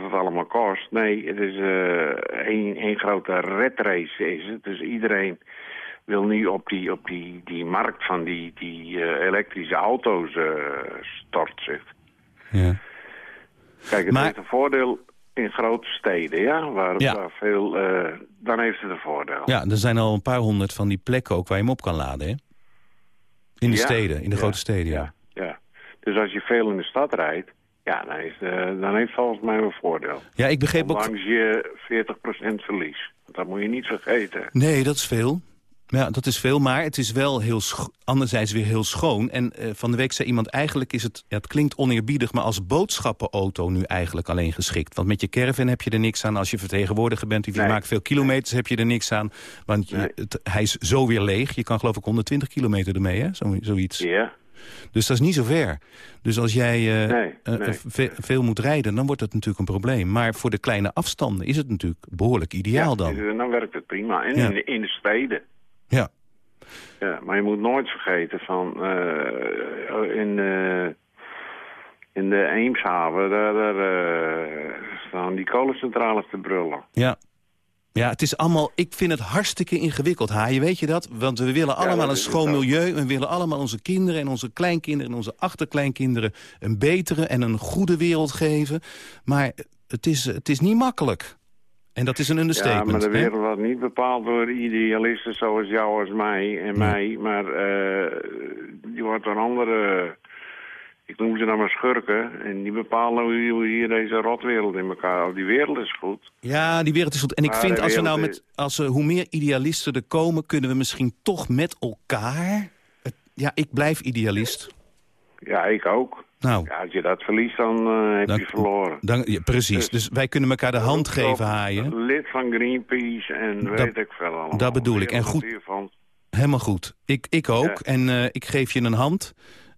Speaker 7: wat het allemaal kost. Nee, het is eh, één één grote red race is het. Dus iedereen wil nu op die, op die, die markt van die, die eh, elektrische auto's eh stort zich.
Speaker 3: Ja.
Speaker 7: Kijk, het
Speaker 3: Maar-
Speaker 7: heeft een voordeel in grote steden, ja, waar,
Speaker 3: Ja.
Speaker 7: waar veel, eh, dan heeft het een voordeel.
Speaker 3: Ja, er zijn al een paar honderd van die plekken ook waar je hem op kan laden, hè? In de
Speaker 7: Ja.
Speaker 3: steden, in de
Speaker 7: Ja.
Speaker 3: grote steden, ja.
Speaker 7: ja. Dus als je veel in de stad rijdt, ja, dan heeft, eh, dan heeft volgens mij een voordeel.
Speaker 3: Ja, ik begreep ook...
Speaker 7: Ondanks je 40% verlies. Dat moet je niet vergeten.
Speaker 3: Nee, dat is veel. Ja, dat is veel, maar het is wel heel anderzijds weer heel schoon. En eh, van de week zei iemand, eigenlijk is het... Ja, het klinkt oneerbiedig, maar als boodschappenauto nu eigenlijk alleen geschikt. Want met je caravan heb je er niks aan. Als je vertegenwoordiger bent of je
Speaker 7: Nee.
Speaker 3: maakt veel kilometers, heb je er niks aan. Want je,
Speaker 7: Nee.
Speaker 3: het- hij is zo weer leeg. Je kan geloof ik 120 kilometer ermee, hè? Zo, zoiets.
Speaker 7: Ja,
Speaker 3: Dus dat is niet zo ver. Dus als jij eh,
Speaker 7: Nee,
Speaker 3: eh, ve- veel moet rijden, dan wordt het natuurlijk een probleem. Maar voor de kleine afstanden is het natuurlijk behoorlijk ideaal
Speaker 7: ja,
Speaker 3: dan.
Speaker 7: dus Dan werkt het prima. En
Speaker 3: Ja.
Speaker 7: in, de, in de steden.
Speaker 3: Ja.
Speaker 7: Ja, maar je moet nooit vergeten van eh, in, eh, in de Eemshaven, daar, daar eh, staan die kolencentrales te brullen.
Speaker 3: Ja. Ja, het is allemaal, ik vind het hartstikke ingewikkeld, Haaien, weet je dat? Want we willen allemaal een schoon milieu... en we willen allemaal onze kinderen en onze kleinkinderen en onze achterkleinkinderen... een betere en een goede wereld geven. Maar het is, het is niet makkelijk. En dat is een
Speaker 7: Ja,
Speaker 3: understatement.
Speaker 7: maar de wereld wordt niet bepaald door idealisten zoals jou als mij en mij. Maar die wordt door andere, ik noem ze nou maar schurken. En die bepalen hoe hoe hier deze rotwereld in elkaar... Of die wereld is goed.
Speaker 3: Ja, die wereld is goed. En ik
Speaker 7: Maar
Speaker 3: vind als we nou met, als we, hoe meer idealisten er komen, kunnen we misschien toch met elkaar. Het- ja, ik blijf idealist.
Speaker 7: Ja, ik ook.
Speaker 3: Nou,
Speaker 7: Ja, als je dat verliest, dan eh, heb
Speaker 3: Dan-
Speaker 7: je verloren.
Speaker 3: dan, ja, precies.
Speaker 7: Dus-
Speaker 3: Dus wij kunnen elkaar de hand geven, haaien.
Speaker 7: Lid van Greenpeace en
Speaker 3: Dat-
Speaker 7: weet ik veel allemaal.
Speaker 3: dat bedoel ik. En goed-
Speaker 7: Hiervan.
Speaker 3: Helemaal goed. Ik, ik ook.
Speaker 7: Ja.
Speaker 3: En eh, ik geef je een hand.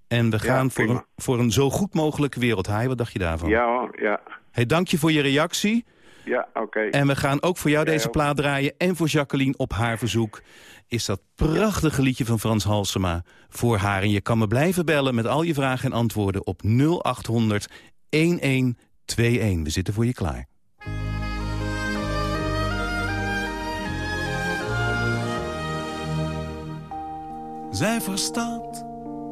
Speaker 3: En we gaan voor, een, voor een zo goed mogelijke wereld, Haaien. Wat dacht je daarvan?
Speaker 7: Ja hoor, ja.
Speaker 3: Hey, dank je voor je reactie.
Speaker 7: Ja, oké.
Speaker 3: En we gaan ook voor jou deze plaat draaien. En voor Jacqueline op haar verzoek. Is dat prachtige liedje van Frans Halsema voor haar. En je kan me blijven bellen met al je vragen en antwoorden op 0800 1121. We zitten voor je klaar.
Speaker 8: Zij verstaat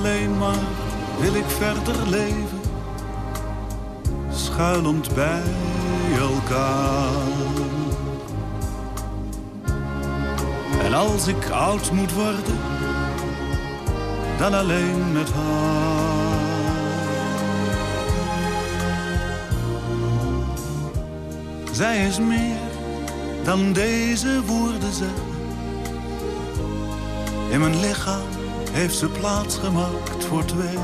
Speaker 8: Alleen maar wil ik verder leven, schuilend bij elkaar. En als ik oud moet worden, dan alleen met haar. Zij is meer dan deze woorden zeggen. In mijn lichaam heeft ze plaats gemaakt voor twee.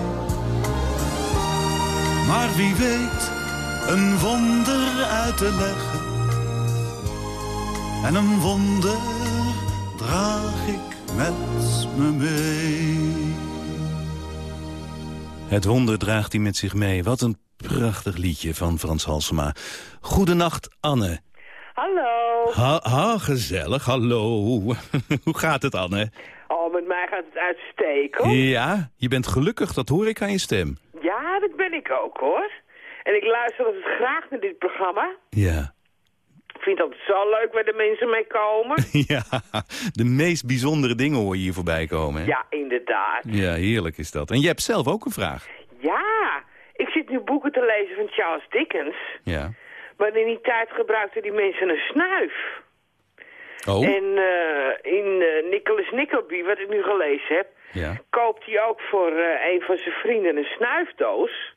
Speaker 8: Maar wie weet een wonder uit te leggen. En een wonder draag ik met me mee.
Speaker 3: Het wonder draagt hij met zich mee. Wat een prachtig liedje van Frans Halsema. Goedenacht, Anne.
Speaker 9: Hallo.
Speaker 3: Ha, ha gezellig, hallo. *laughs* Hoe gaat het, Anne?
Speaker 9: Met mij gaat het uitstekend.
Speaker 3: Ja, je bent gelukkig, dat hoor ik aan je stem.
Speaker 9: Ja, dat ben ik ook, hoor. En ik luister altijd graag naar dit programma.
Speaker 3: Ja.
Speaker 9: Ik vind het altijd zo leuk waar de mensen mee komen. *laughs*
Speaker 3: ja, de meest bijzondere dingen hoor je hier voorbij komen. Hè?
Speaker 9: Ja, inderdaad.
Speaker 3: Ja, heerlijk is dat. En je hebt zelf ook een vraag.
Speaker 9: Ja, ik zit nu boeken te lezen van Charles Dickens.
Speaker 3: Ja.
Speaker 9: Maar in die tijd gebruikten die mensen een snuif.
Speaker 3: Oh,
Speaker 9: En eh, in eh, Nicholas Nickleby, wat ik nu gelezen heb,
Speaker 3: ja.
Speaker 9: koopt hij ook voor eh, een van zijn vrienden een snuifdoos.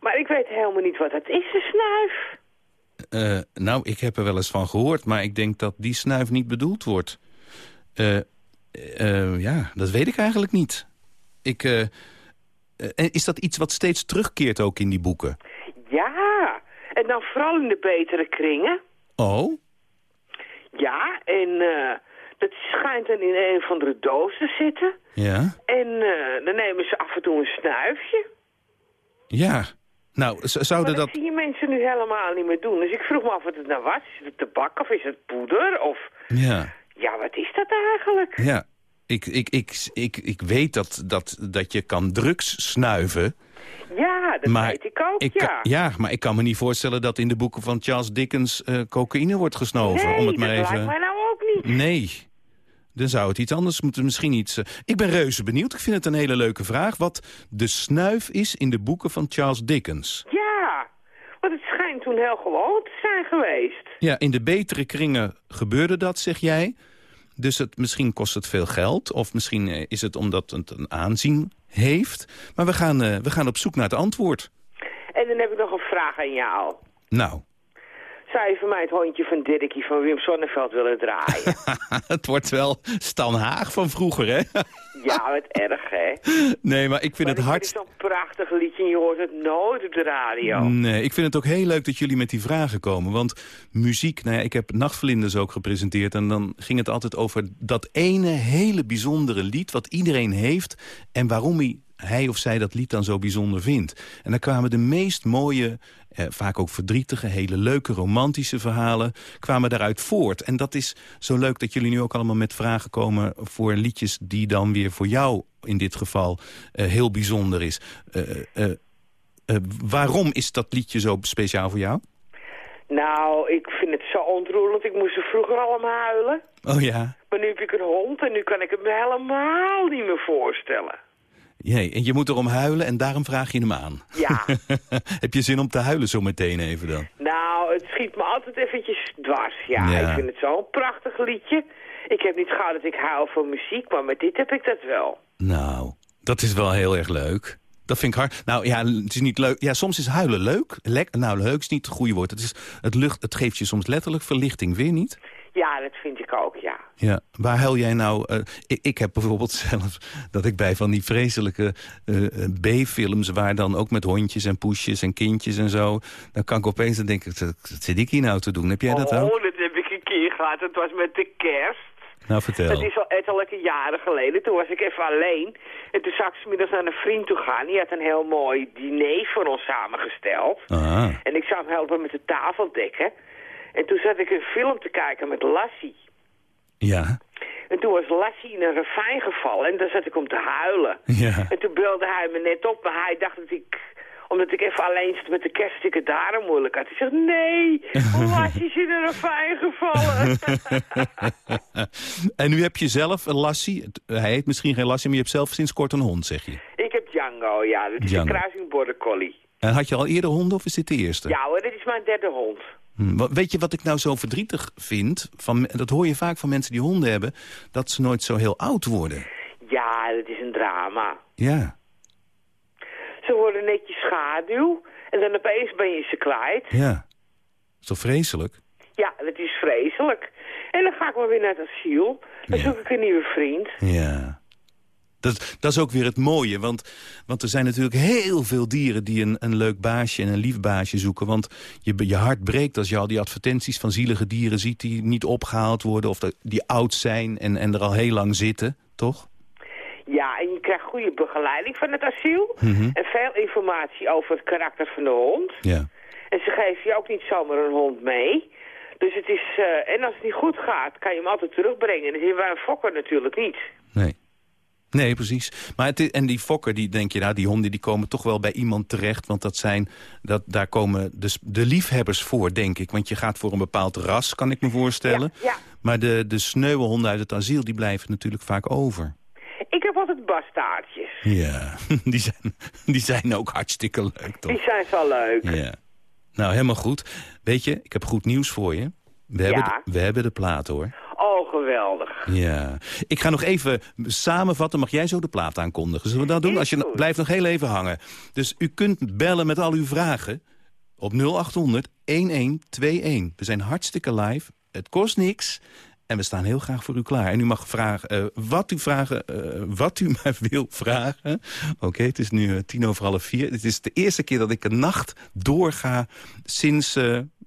Speaker 9: Maar ik weet helemaal niet wat dat is, een snuif.
Speaker 3: Nou, ik heb er wel eens van gehoord, maar ik denk dat die snuif niet bedoeld wordt. Ja, dat weet ik eigenlijk niet. Ik, is dat iets wat steeds terugkeert ook in die boeken?
Speaker 9: Ja, en dan vooral in de betere kringen.
Speaker 3: Oh,
Speaker 9: Ja, en eh, dat schijnt dan in een van de doos te zitten.
Speaker 3: ja.
Speaker 9: En eh, dan nemen ze af en toe een snuifje.
Speaker 3: Ja. Nou, zouden
Speaker 9: dat
Speaker 3: dat...
Speaker 9: zie je mensen nu helemaal niet meer doen. Dus ik vroeg me af wat het nou was. Is het tabak of is het poeder? Of
Speaker 3: Ja,
Speaker 9: ja, wat is dat eigenlijk?
Speaker 3: ja. Ik, ik, ik, ik, ik weet dat, dat, dat je kan drugs snuiven.
Speaker 9: Ja, dat
Speaker 3: maar
Speaker 9: weet ik ook,
Speaker 3: ik
Speaker 9: ja.
Speaker 3: ja, maar ik kan me niet voorstellen dat in de boeken van Charles Dickens eh, cocaïne wordt gesnoven.
Speaker 9: nee,
Speaker 3: om het maar
Speaker 9: dat
Speaker 3: even...
Speaker 9: lijkt mij nou ook niet.
Speaker 3: Nee. Dan zou het iets anders moeten. Misschien iets... eh, Ik ben reuze benieuwd. Ik vind het een hele leuke vraag. Wat de snuif is in de boeken van Charles Dickens.
Speaker 9: Ja, want het schijnt toen heel gewoon te zijn geweest.
Speaker 3: Ja, in de betere kringen gebeurde dat, zeg jij. Dus het, misschien kost het veel geld. Of misschien eh, is het omdat het een aanzien heeft. Maar we gaan, eh, we gaan op zoek naar het antwoord.
Speaker 9: En dan heb ik nog een vraag aan jou.
Speaker 3: Nou,
Speaker 9: Zou je voor mij het hondje van Dirkie van Wim Sonneveld willen draaien? *laughs*
Speaker 3: het wordt wel Stan Haag van vroeger, hè?
Speaker 9: ja, wat erg, hè?
Speaker 3: nee, maar ik vind
Speaker 9: Maar
Speaker 3: het hard...
Speaker 9: is zo'n prachtig liedje en je hoort het nooit op de radio.
Speaker 3: Nee, ik vind het ook heel leuk dat jullie met die vragen komen. Want muziek, nou ja, ik heb Nachtvlinders ook gepresenteerd... en dan ging het altijd over dat ene hele bijzondere lied... wat iedereen heeft en waarom hij, hij of zij dat lied dan zo bijzonder vindt. En dan kwamen de meest mooie, eh, vaak ook verdrietige... hele leuke, romantische verhalen kwamen daaruit voort. En dat is zo leuk dat jullie nu ook allemaal met vragen komen... voor liedjes die dan weer voor jou in dit geval eh, heel bijzonder is. Eh, eh, eh, waarom is dat liedje zo speciaal voor jou?
Speaker 9: Nou, ik vind het zo ontroerend. Ik moest er vroeger al om huilen.
Speaker 3: Oh ja.
Speaker 9: Maar nu heb ik een hond en nu kan ik het me helemaal niet meer voorstellen.
Speaker 3: Jee, en je moet erom huilen en daarom vraag je hem aan.
Speaker 9: Ja. *laughs*
Speaker 3: Heb je zin om te huilen zo meteen even dan?
Speaker 9: Nou, het schiet me altijd eventjes dwars. Ja,
Speaker 3: Ja.
Speaker 9: ik vind het zo'n prachtig liedje. Ik heb niet gauw dat ik huil van muziek, maar met dit heb ik dat wel.
Speaker 3: Nou, dat is wel heel erg leuk. Dat vind ik hard. Nou ja, het is niet leuk. Ja, soms is huilen leuk. Lek, nou, leuk is niet het goede woord. Het, is, het, lucht, het geeft je soms letterlijk verlichting, weer niet?
Speaker 9: Ja, dat vind ik ook, ja.
Speaker 3: Ja, waar huil jij nou... eh, ik, ik heb bijvoorbeeld *laughs* zelf dat ik bij van die vreselijke eh, eh, B-films... waar dan ook met hondjes en poesjes en kindjes en zo... dan kan ik opeens dan denken, wat wat zit ik hier nou te doen? Heb jij dat ook?
Speaker 9: Oh, dat heb ik een keer gehad. Het was met de kerst.
Speaker 3: Nou, vertel.
Speaker 9: Dat is al ettelijke jaren geleden. Toen was ik even alleen. En toen zag ik 's middags naar een vriend toe gaan. Die had een heel mooi diner voor ons samengesteld.
Speaker 3: Ah,
Speaker 9: En ik zou hem helpen met de tafel dekken. En toen zat ik een film te kijken met Lassie.
Speaker 3: ja.
Speaker 9: En toen was Lassie in een ravijn gevallen. En daar zat ik om te huilen.
Speaker 3: Ja.
Speaker 9: En toen belde hij me net op. Maar hij dacht dat ik... Omdat ik even alleen zat met de kerst, ik het daarom moeilijk had. Hij zegt, nee, *laughs* Lassie is in een ravijn gevallen. *laughs*
Speaker 3: en nu heb je zelf een lassie. Hij heet misschien geen lassie, maar je hebt zelf sinds kort een hond, zeg je.
Speaker 9: ik heb Django, ja. Dat is
Speaker 3: Django.
Speaker 9: een kruising border collie.
Speaker 3: En had je al eerder honden of is dit de eerste?
Speaker 9: Ja hoor, dit is mijn derde hond.
Speaker 3: Hm, Weet je wat ik nou zo verdrietig vind? Van, dat hoor je vaak van mensen die honden hebben. Dat ze nooit zo heel oud worden.
Speaker 9: Ja, dat is een drama.
Speaker 3: Ja,
Speaker 9: Ze worden netjes schaduw. En dan opeens ben je ze kwijt.
Speaker 3: ja. Is toch vreselijk?
Speaker 9: Ja, dat is vreselijk. En dan ga ik maar weer naar het asiel. Dan
Speaker 3: Ja.
Speaker 9: zoek ik een nieuwe vriend.
Speaker 3: Ja. Dat, dat is ook weer het mooie, want, want er zijn natuurlijk heel veel dieren... die een, een leuk baasje en een lief baasje zoeken. Want je, je hart breekt als je al die advertenties van zielige dieren ziet... die niet opgehaald worden of die oud zijn en, en er al heel lang zitten, toch?
Speaker 9: Ja, en je krijgt goede begeleiding van het asiel.
Speaker 3: Mhm.
Speaker 9: En veel informatie over het karakter van de hond.
Speaker 3: Ja.
Speaker 9: En ze geven je ook niet zomaar een hond mee. Dus het is... eh, en als het niet goed gaat, kan je hem altijd terugbrengen. En dat wij een fokker natuurlijk niet.
Speaker 3: Nee. Nee, precies. Maar het, en die fokker, die denk je, nou, die honden die komen toch wel bij iemand terecht. Want dat zijn, dat, daar komen de, de liefhebbers voor, denk ik. Want je gaat voor een bepaald ras, kan ik me voorstellen.
Speaker 9: Ja, ja.
Speaker 3: Maar de, de sneuwe honden uit het asiel, die blijven natuurlijk vaak over.
Speaker 9: Ik heb altijd bastaardjes.
Speaker 3: Ja, *laughs* die zijn, die zijn ook hartstikke leuk, toch?
Speaker 9: Die zijn zo leuk.
Speaker 3: Ja. Nou, helemaal goed. Weet je, ik heb goed nieuws voor je. We, hebben, de, we hebben de plaat, hoor.
Speaker 9: Oh, geweldig.
Speaker 3: Ja. Ik ga nog even samenvatten. Mag jij zo de plaat aankondigen? Zullen we dat doen? Als je blijft nog heel even hangen. Dus u kunt bellen met al uw vragen op 0800 1121. We zijn hartstikke live. Het kost niks. En we staan heel graag voor u klaar. En u mag vragen eh, wat u vragen, eh, wat u *laughs* maar wil vragen. Oké, het is nu eh, tien over half vier. Het is de eerste keer dat ik een nacht doorga sinds...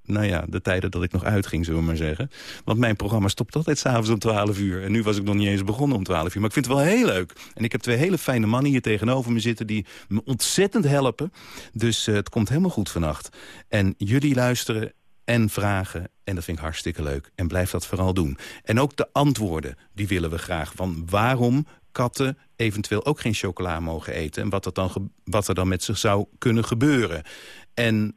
Speaker 3: nou ja, de tijden dat ik nog uitging, zullen we maar zeggen. Want mijn programma stopt altijd s'avonds om 12 uur. En nu was ik nog niet eens begonnen om 12 uur. Maar ik vind het wel heel leuk. En ik heb twee hele fijne mannen hier tegenover me zitten... die me ontzettend helpen. Dus eh, het komt helemaal goed vannacht. En jullie luisteren en vragen. En dat vind ik hartstikke leuk. En blijf dat vooral doen. En ook de antwoorden, die willen we graag. Van waarom katten eventueel ook geen chocola mogen eten... en wat, dat dan, wat er dan met zich zou kunnen gebeuren. En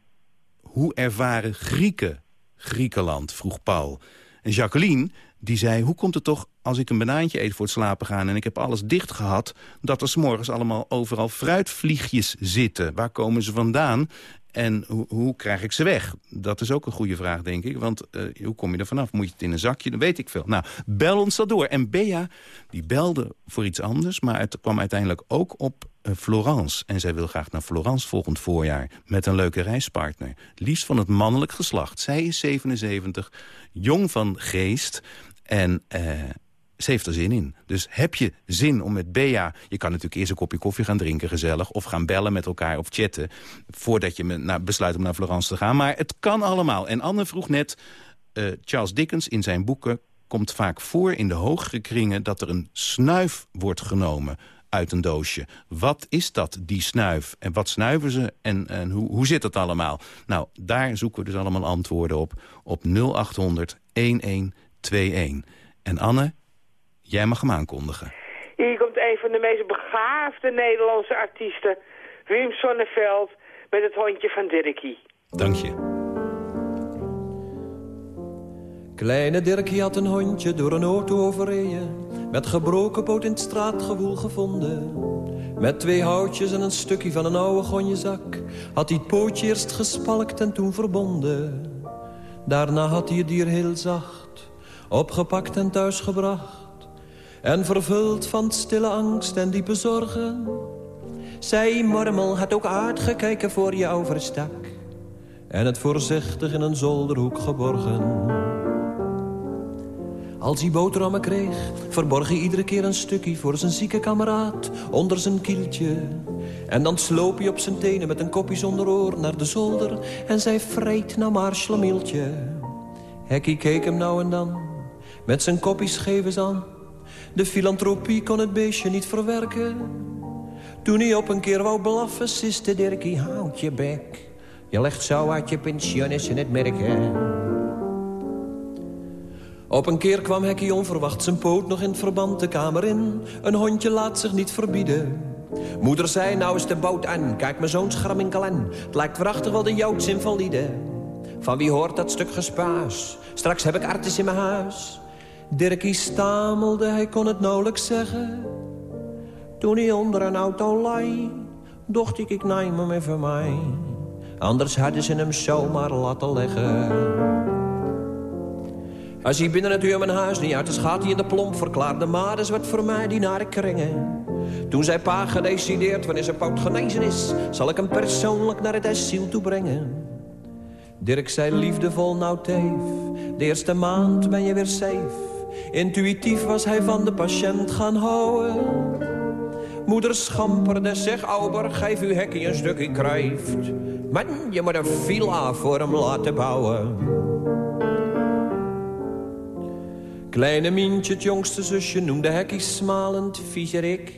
Speaker 3: hoe ervaren Grieken Griekenland, vroeg Paul. En Jacqueline, die zei, hoe komt het toch als ik een banaantje eet voor het slapen gaan... en ik heb alles dicht gehad, dat er 's morgens allemaal overal fruitvliegjes zitten? Waar komen ze vandaan? En hoe, hoe krijg ik ze weg? Dat is ook een goede vraag, denk ik. Want eh, hoe kom je er vanaf? Moet je het in een zakje? Dan weet ik veel. Nou, bel ons dat door. En Bea, die belde voor iets anders... maar het kwam uiteindelijk ook op uh, Florence. En zij wil graag naar Florence volgend voorjaar... met een leuke reispartner. Liefst van het mannelijk geslacht. Zij is 77, jong van geest... En uh, ze heeft er zin in. Dus heb je zin om met Bea... je kan natuurlijk eerst een kopje koffie gaan drinken gezellig... of gaan bellen met elkaar of chatten... voordat je naar, besluit om naar Florence te gaan. Maar het kan allemaal. En Anne vroeg net... Uh, Charles Dickens in zijn boeken komt vaak voor in de hogere kringen... dat er een snuif wordt genomen uit een doosje. Wat is dat, die snuif? En wat snuiven ze? En, en hoe, hoe zit het allemaal? Nou, daar zoeken we dus allemaal antwoorden op. Op 0800 1121. En Anne, jij mag hem aankondigen.
Speaker 9: Hier komt een van de meest begaafde Nederlandse artiesten. Wim Sonneveld met het hondje van Dirkie.
Speaker 3: Dank je.
Speaker 10: Kleine Dirkie had een hondje door een auto overreden. Met gebroken poot in het straatgewoel gevonden. Met twee houtjes en een stukje van een oude gonjezak. Had hij het pootje eerst gespalkt en toen verbonden. Daarna had hij het dier heel zacht opgepakt en thuisgebracht. En vervuld van stille angst en diepe zorgen. Zij mormel had ook uitgekeken voor je overstak. En het voorzichtig in een zolderhoek geborgen. Als hij boterhammen kreeg, verborg hij iedere keer een stukje voor zijn zieke kameraad onder zijn kieltje. En dan sloop hij op zijn tenen met een kopje zonder oor naar de zolder en zei vreet nou maar slamieltje. Hekkie keek hem nou en dan met zijn kopjes aan. De filantropie kon het beestje niet verwerken. Toen hij op een keer wou blaffen, siste Dirkie, houd je bek. Je legt zo uit je pensioen in het merken. Op een keer kwam Hekkie onverwacht zijn poot nog in het verband de kamer in. Een hondje laat zich niet verbieden. Moeder zei, nou is de boot aan, kijk me zo'n schramminkel aan. Het lijkt waarachtig wel de Joods invalide. Van wie hoort dat stuk gespaas? Straks heb ik artis in mijn huis. Dirkie stamelde, hij kon het nauwelijks zeggen. Toen hij onder een auto lei, dacht ik, ik neem hem even mij. Anders hadden ze hem zomaar laten leggen. Als hij binnen het uur mijn huis niet uit is, gaat hij in de plomp verklaarde. Maar wat voor mij die naar kringen. Toen zei pa gedecideerd, wanneer zijn poot genezen is... zal ik hem persoonlijk naar het asiel toe brengen. Dirk zei liefdevol, nou teef, de eerste maand ben je weer safe. Intuïtief was hij van de patiënt gaan houden. Moeder schamperde, zeg ouber, geef uw hekkie een stukje kruift. Man, je moet een villa voor hem laten bouwen. Kleine Mientje, het jongste zusje, noemde hekkie smalend viezerik.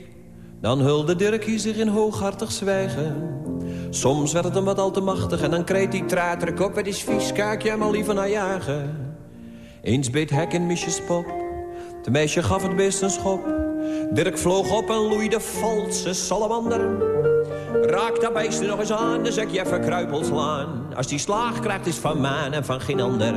Speaker 10: Dan hulde Dirkie zich in hooghartig zwijgen. Soms werd het hem wat al te machtig en dan kreet hij traterig op. Het is vies, kijk jij maar liever naar jagen. Eens beet hek in misjes pop. De meisje gaf het beest een schop. Dirk vloog op en loeide valse salamander. Raak dat beest er nog eens aan, dan zeg je even kruipel slaan. Als die slaag krijgt is van mij en van geen ander.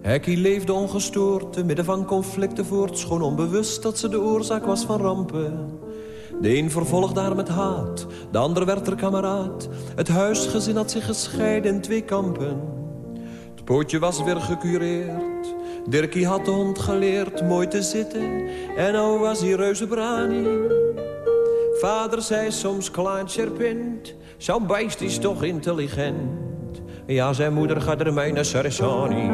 Speaker 10: Hekkie leefde ongestoord, te midden van conflicten voort. Schoon onbewust dat ze de oorzaak was van rampen. De een vervolgde haar met haat, de ander werd er kameraad. Het huisgezin had zich gescheiden in twee kampen. Pootje was weer gecureerd. Dirkie had de hond geleerd mooi te zitten. En nou was hij reuze brani. Vader zei soms klein serpent. Zo'n beest is toch intelligent. Ja, zijn moeder gaat ermee naar Sarasani.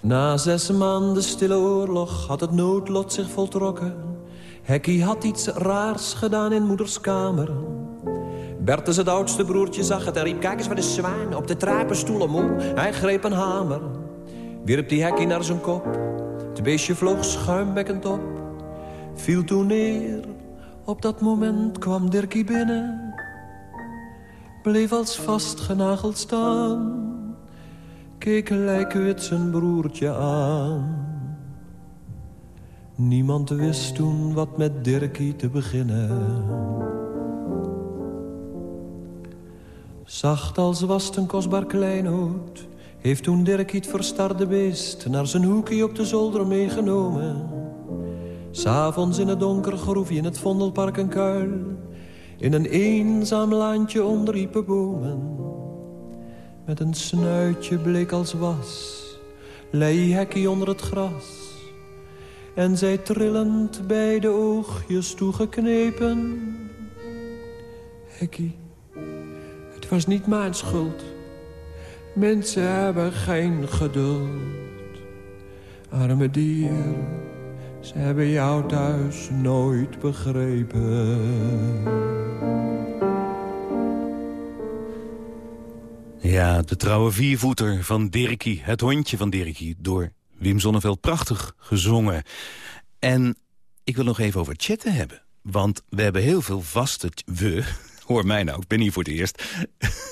Speaker 10: Na zes maanden stille oorlog had het noodlot zich voltrokken. Hekkie had iets raars gedaan in moeders kamer. Bertus, het oudste broertje, zag het en riep... Kijk eens wat een zwaan op de trapenstoelen moe. Hij greep een hamer, wierp die Hekkie naar zijn kop. Het beestje vloog schuimbekkend op, viel toen neer. Op dat moment kwam Dirkie binnen, bleef als vastgenageld staan keek lijkwit zijn broertje aan. Niemand wist toen wat met Dirkie te beginnen. Zacht als was het een kostbaar kleinood... heeft toen Dirkie het verstarde beest... naar zijn hoekje op de zolder meegenomen. S'avonds in het donker groef je in het Vondelpark een kuil... In een eenzaam landje onder diepe bomen. Met een snuitje bleek als was. Lei hekkie onder het gras. En zij trillend bij de oogjes toegeknepen. Hekkie, was niet mijn schuld. Mensen hebben geen geduld. Arme dier, ze hebben jou thuis nooit begrepen.
Speaker 3: Ja, de trouwe viervoeter van Dirkie, het hondje van Dirkie... door Wim Sonneveld prachtig gezongen. En ik wil nog even over chatten hebben. Want we hebben heel veel vaste... We, hoor mij nou, ik ben hier voor het eerst.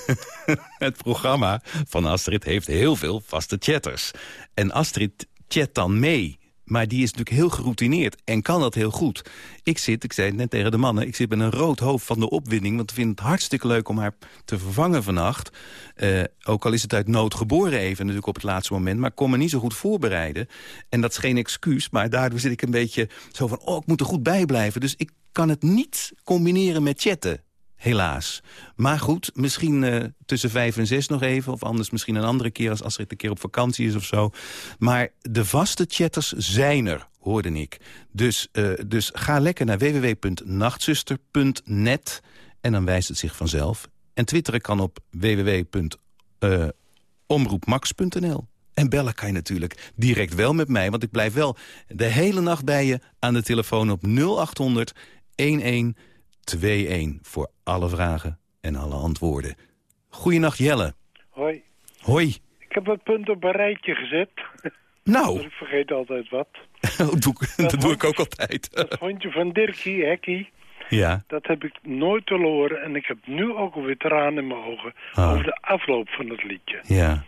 Speaker 3: *laughs* het programma van Astrid heeft heel veel vaste chatters. En Astrid chat dan mee. Maar die is natuurlijk heel geroutineerd en kan dat heel goed. Ik zit, ik zei het net tegen de mannen... ik zit met een rood hoofd van de opwinding... want ik vind het hartstikke leuk om haar te vervangen vannacht. Uh, ook al is het uit nood geboren even natuurlijk op het laatste moment... maar ik kon me niet zo goed voorbereiden. En dat is geen excuus, maar daardoor zit ik een beetje zo van... oh, ik moet er goed bij blijven. Dus ik kan het niet combineren met chatten. Helaas. Maar goed, misschien uh, tussen vijf en zes nog even. Of anders misschien een andere keer als Astrid een keer op vakantie is of zo. Maar de vaste chatters zijn er, hoorde ik. Dus, uh, dus ga lekker naar www.nachtzuster.net. En dan wijst het zich vanzelf. En twitteren kan op www.omroepmax.nl. En bellen kan je natuurlijk direct wel met mij. Want ik blijf wel de hele nacht bij je aan de telefoon op 0800 11. 2-1 voor alle vragen en alle antwoorden. Goeienacht Jelle.
Speaker 11: Hoi.
Speaker 3: Hoi.
Speaker 11: Ik heb het punt op een rijtje gezet.
Speaker 3: Nou. *laughs*
Speaker 11: ik vergeet altijd wat. *laughs*
Speaker 3: dat doe, ik, dat, dat doe ik ook altijd. *laughs*
Speaker 11: dat hondje van Dirkie, Hekkie.
Speaker 3: Ja.
Speaker 11: Dat heb ik nooit te horen. En ik heb nu ook alweer tranen in mijn ogen ah. over de afloop van het liedje.
Speaker 3: Ja.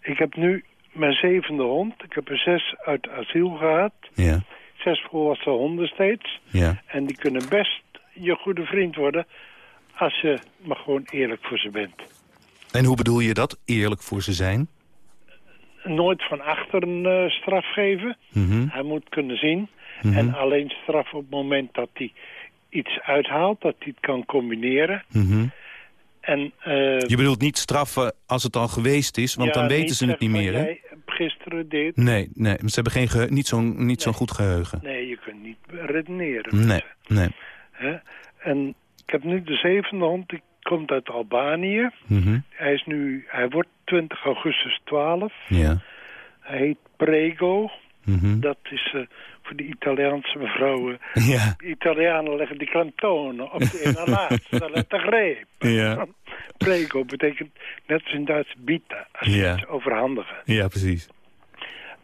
Speaker 11: Ik heb nu mijn zevende hond. Ik heb er zes uit asiel gehad.
Speaker 3: Ja.
Speaker 11: Zes volwassen honden steeds.
Speaker 3: Ja.
Speaker 11: En die kunnen best je goede vriend worden als je maar gewoon eerlijk voor ze bent.
Speaker 3: En hoe bedoel je dat, eerlijk voor ze zijn?
Speaker 11: Nooit van achter een uh, straf geven.
Speaker 3: Mm -hmm.
Speaker 11: Hij moet kunnen zien.
Speaker 3: Mhm.
Speaker 11: Mm -hmm. En alleen straf op het moment dat hij iets uithaalt, dat hij het kan combineren.
Speaker 3: Mm -hmm.
Speaker 11: En, uh,
Speaker 3: je bedoelt niet straffen als het al geweest is, want
Speaker 11: ja,
Speaker 3: dan weten ze het niet meer, hè?
Speaker 11: Gisteren dit.
Speaker 3: Nee, nee, ze hebben geen ge niet zo'n niet
Speaker 11: nee.
Speaker 3: zo'n goed geheugen.
Speaker 11: Nee, je kunt niet redeneren.
Speaker 3: Nee, nee.
Speaker 11: Hè? En ik heb nu de zevende hond, die komt uit Albanië.
Speaker 3: Mm -hmm.
Speaker 11: Hij, is nu, hij wordt 20 augustus 12.
Speaker 3: Ja.
Speaker 11: Hij heet Prego.
Speaker 3: Mm -hmm.
Speaker 11: Dat is uh, voor de Italiaanse mevrouwen. *laughs*
Speaker 3: Ja.
Speaker 11: De Italianen leggen die kantonen op de ene *laughs* laatste lettergreep.
Speaker 3: Ja. *laughs*
Speaker 11: Prego betekent net als in Duits bita, als je
Speaker 3: Ja.
Speaker 11: iets overhandigen.
Speaker 3: Ja, precies.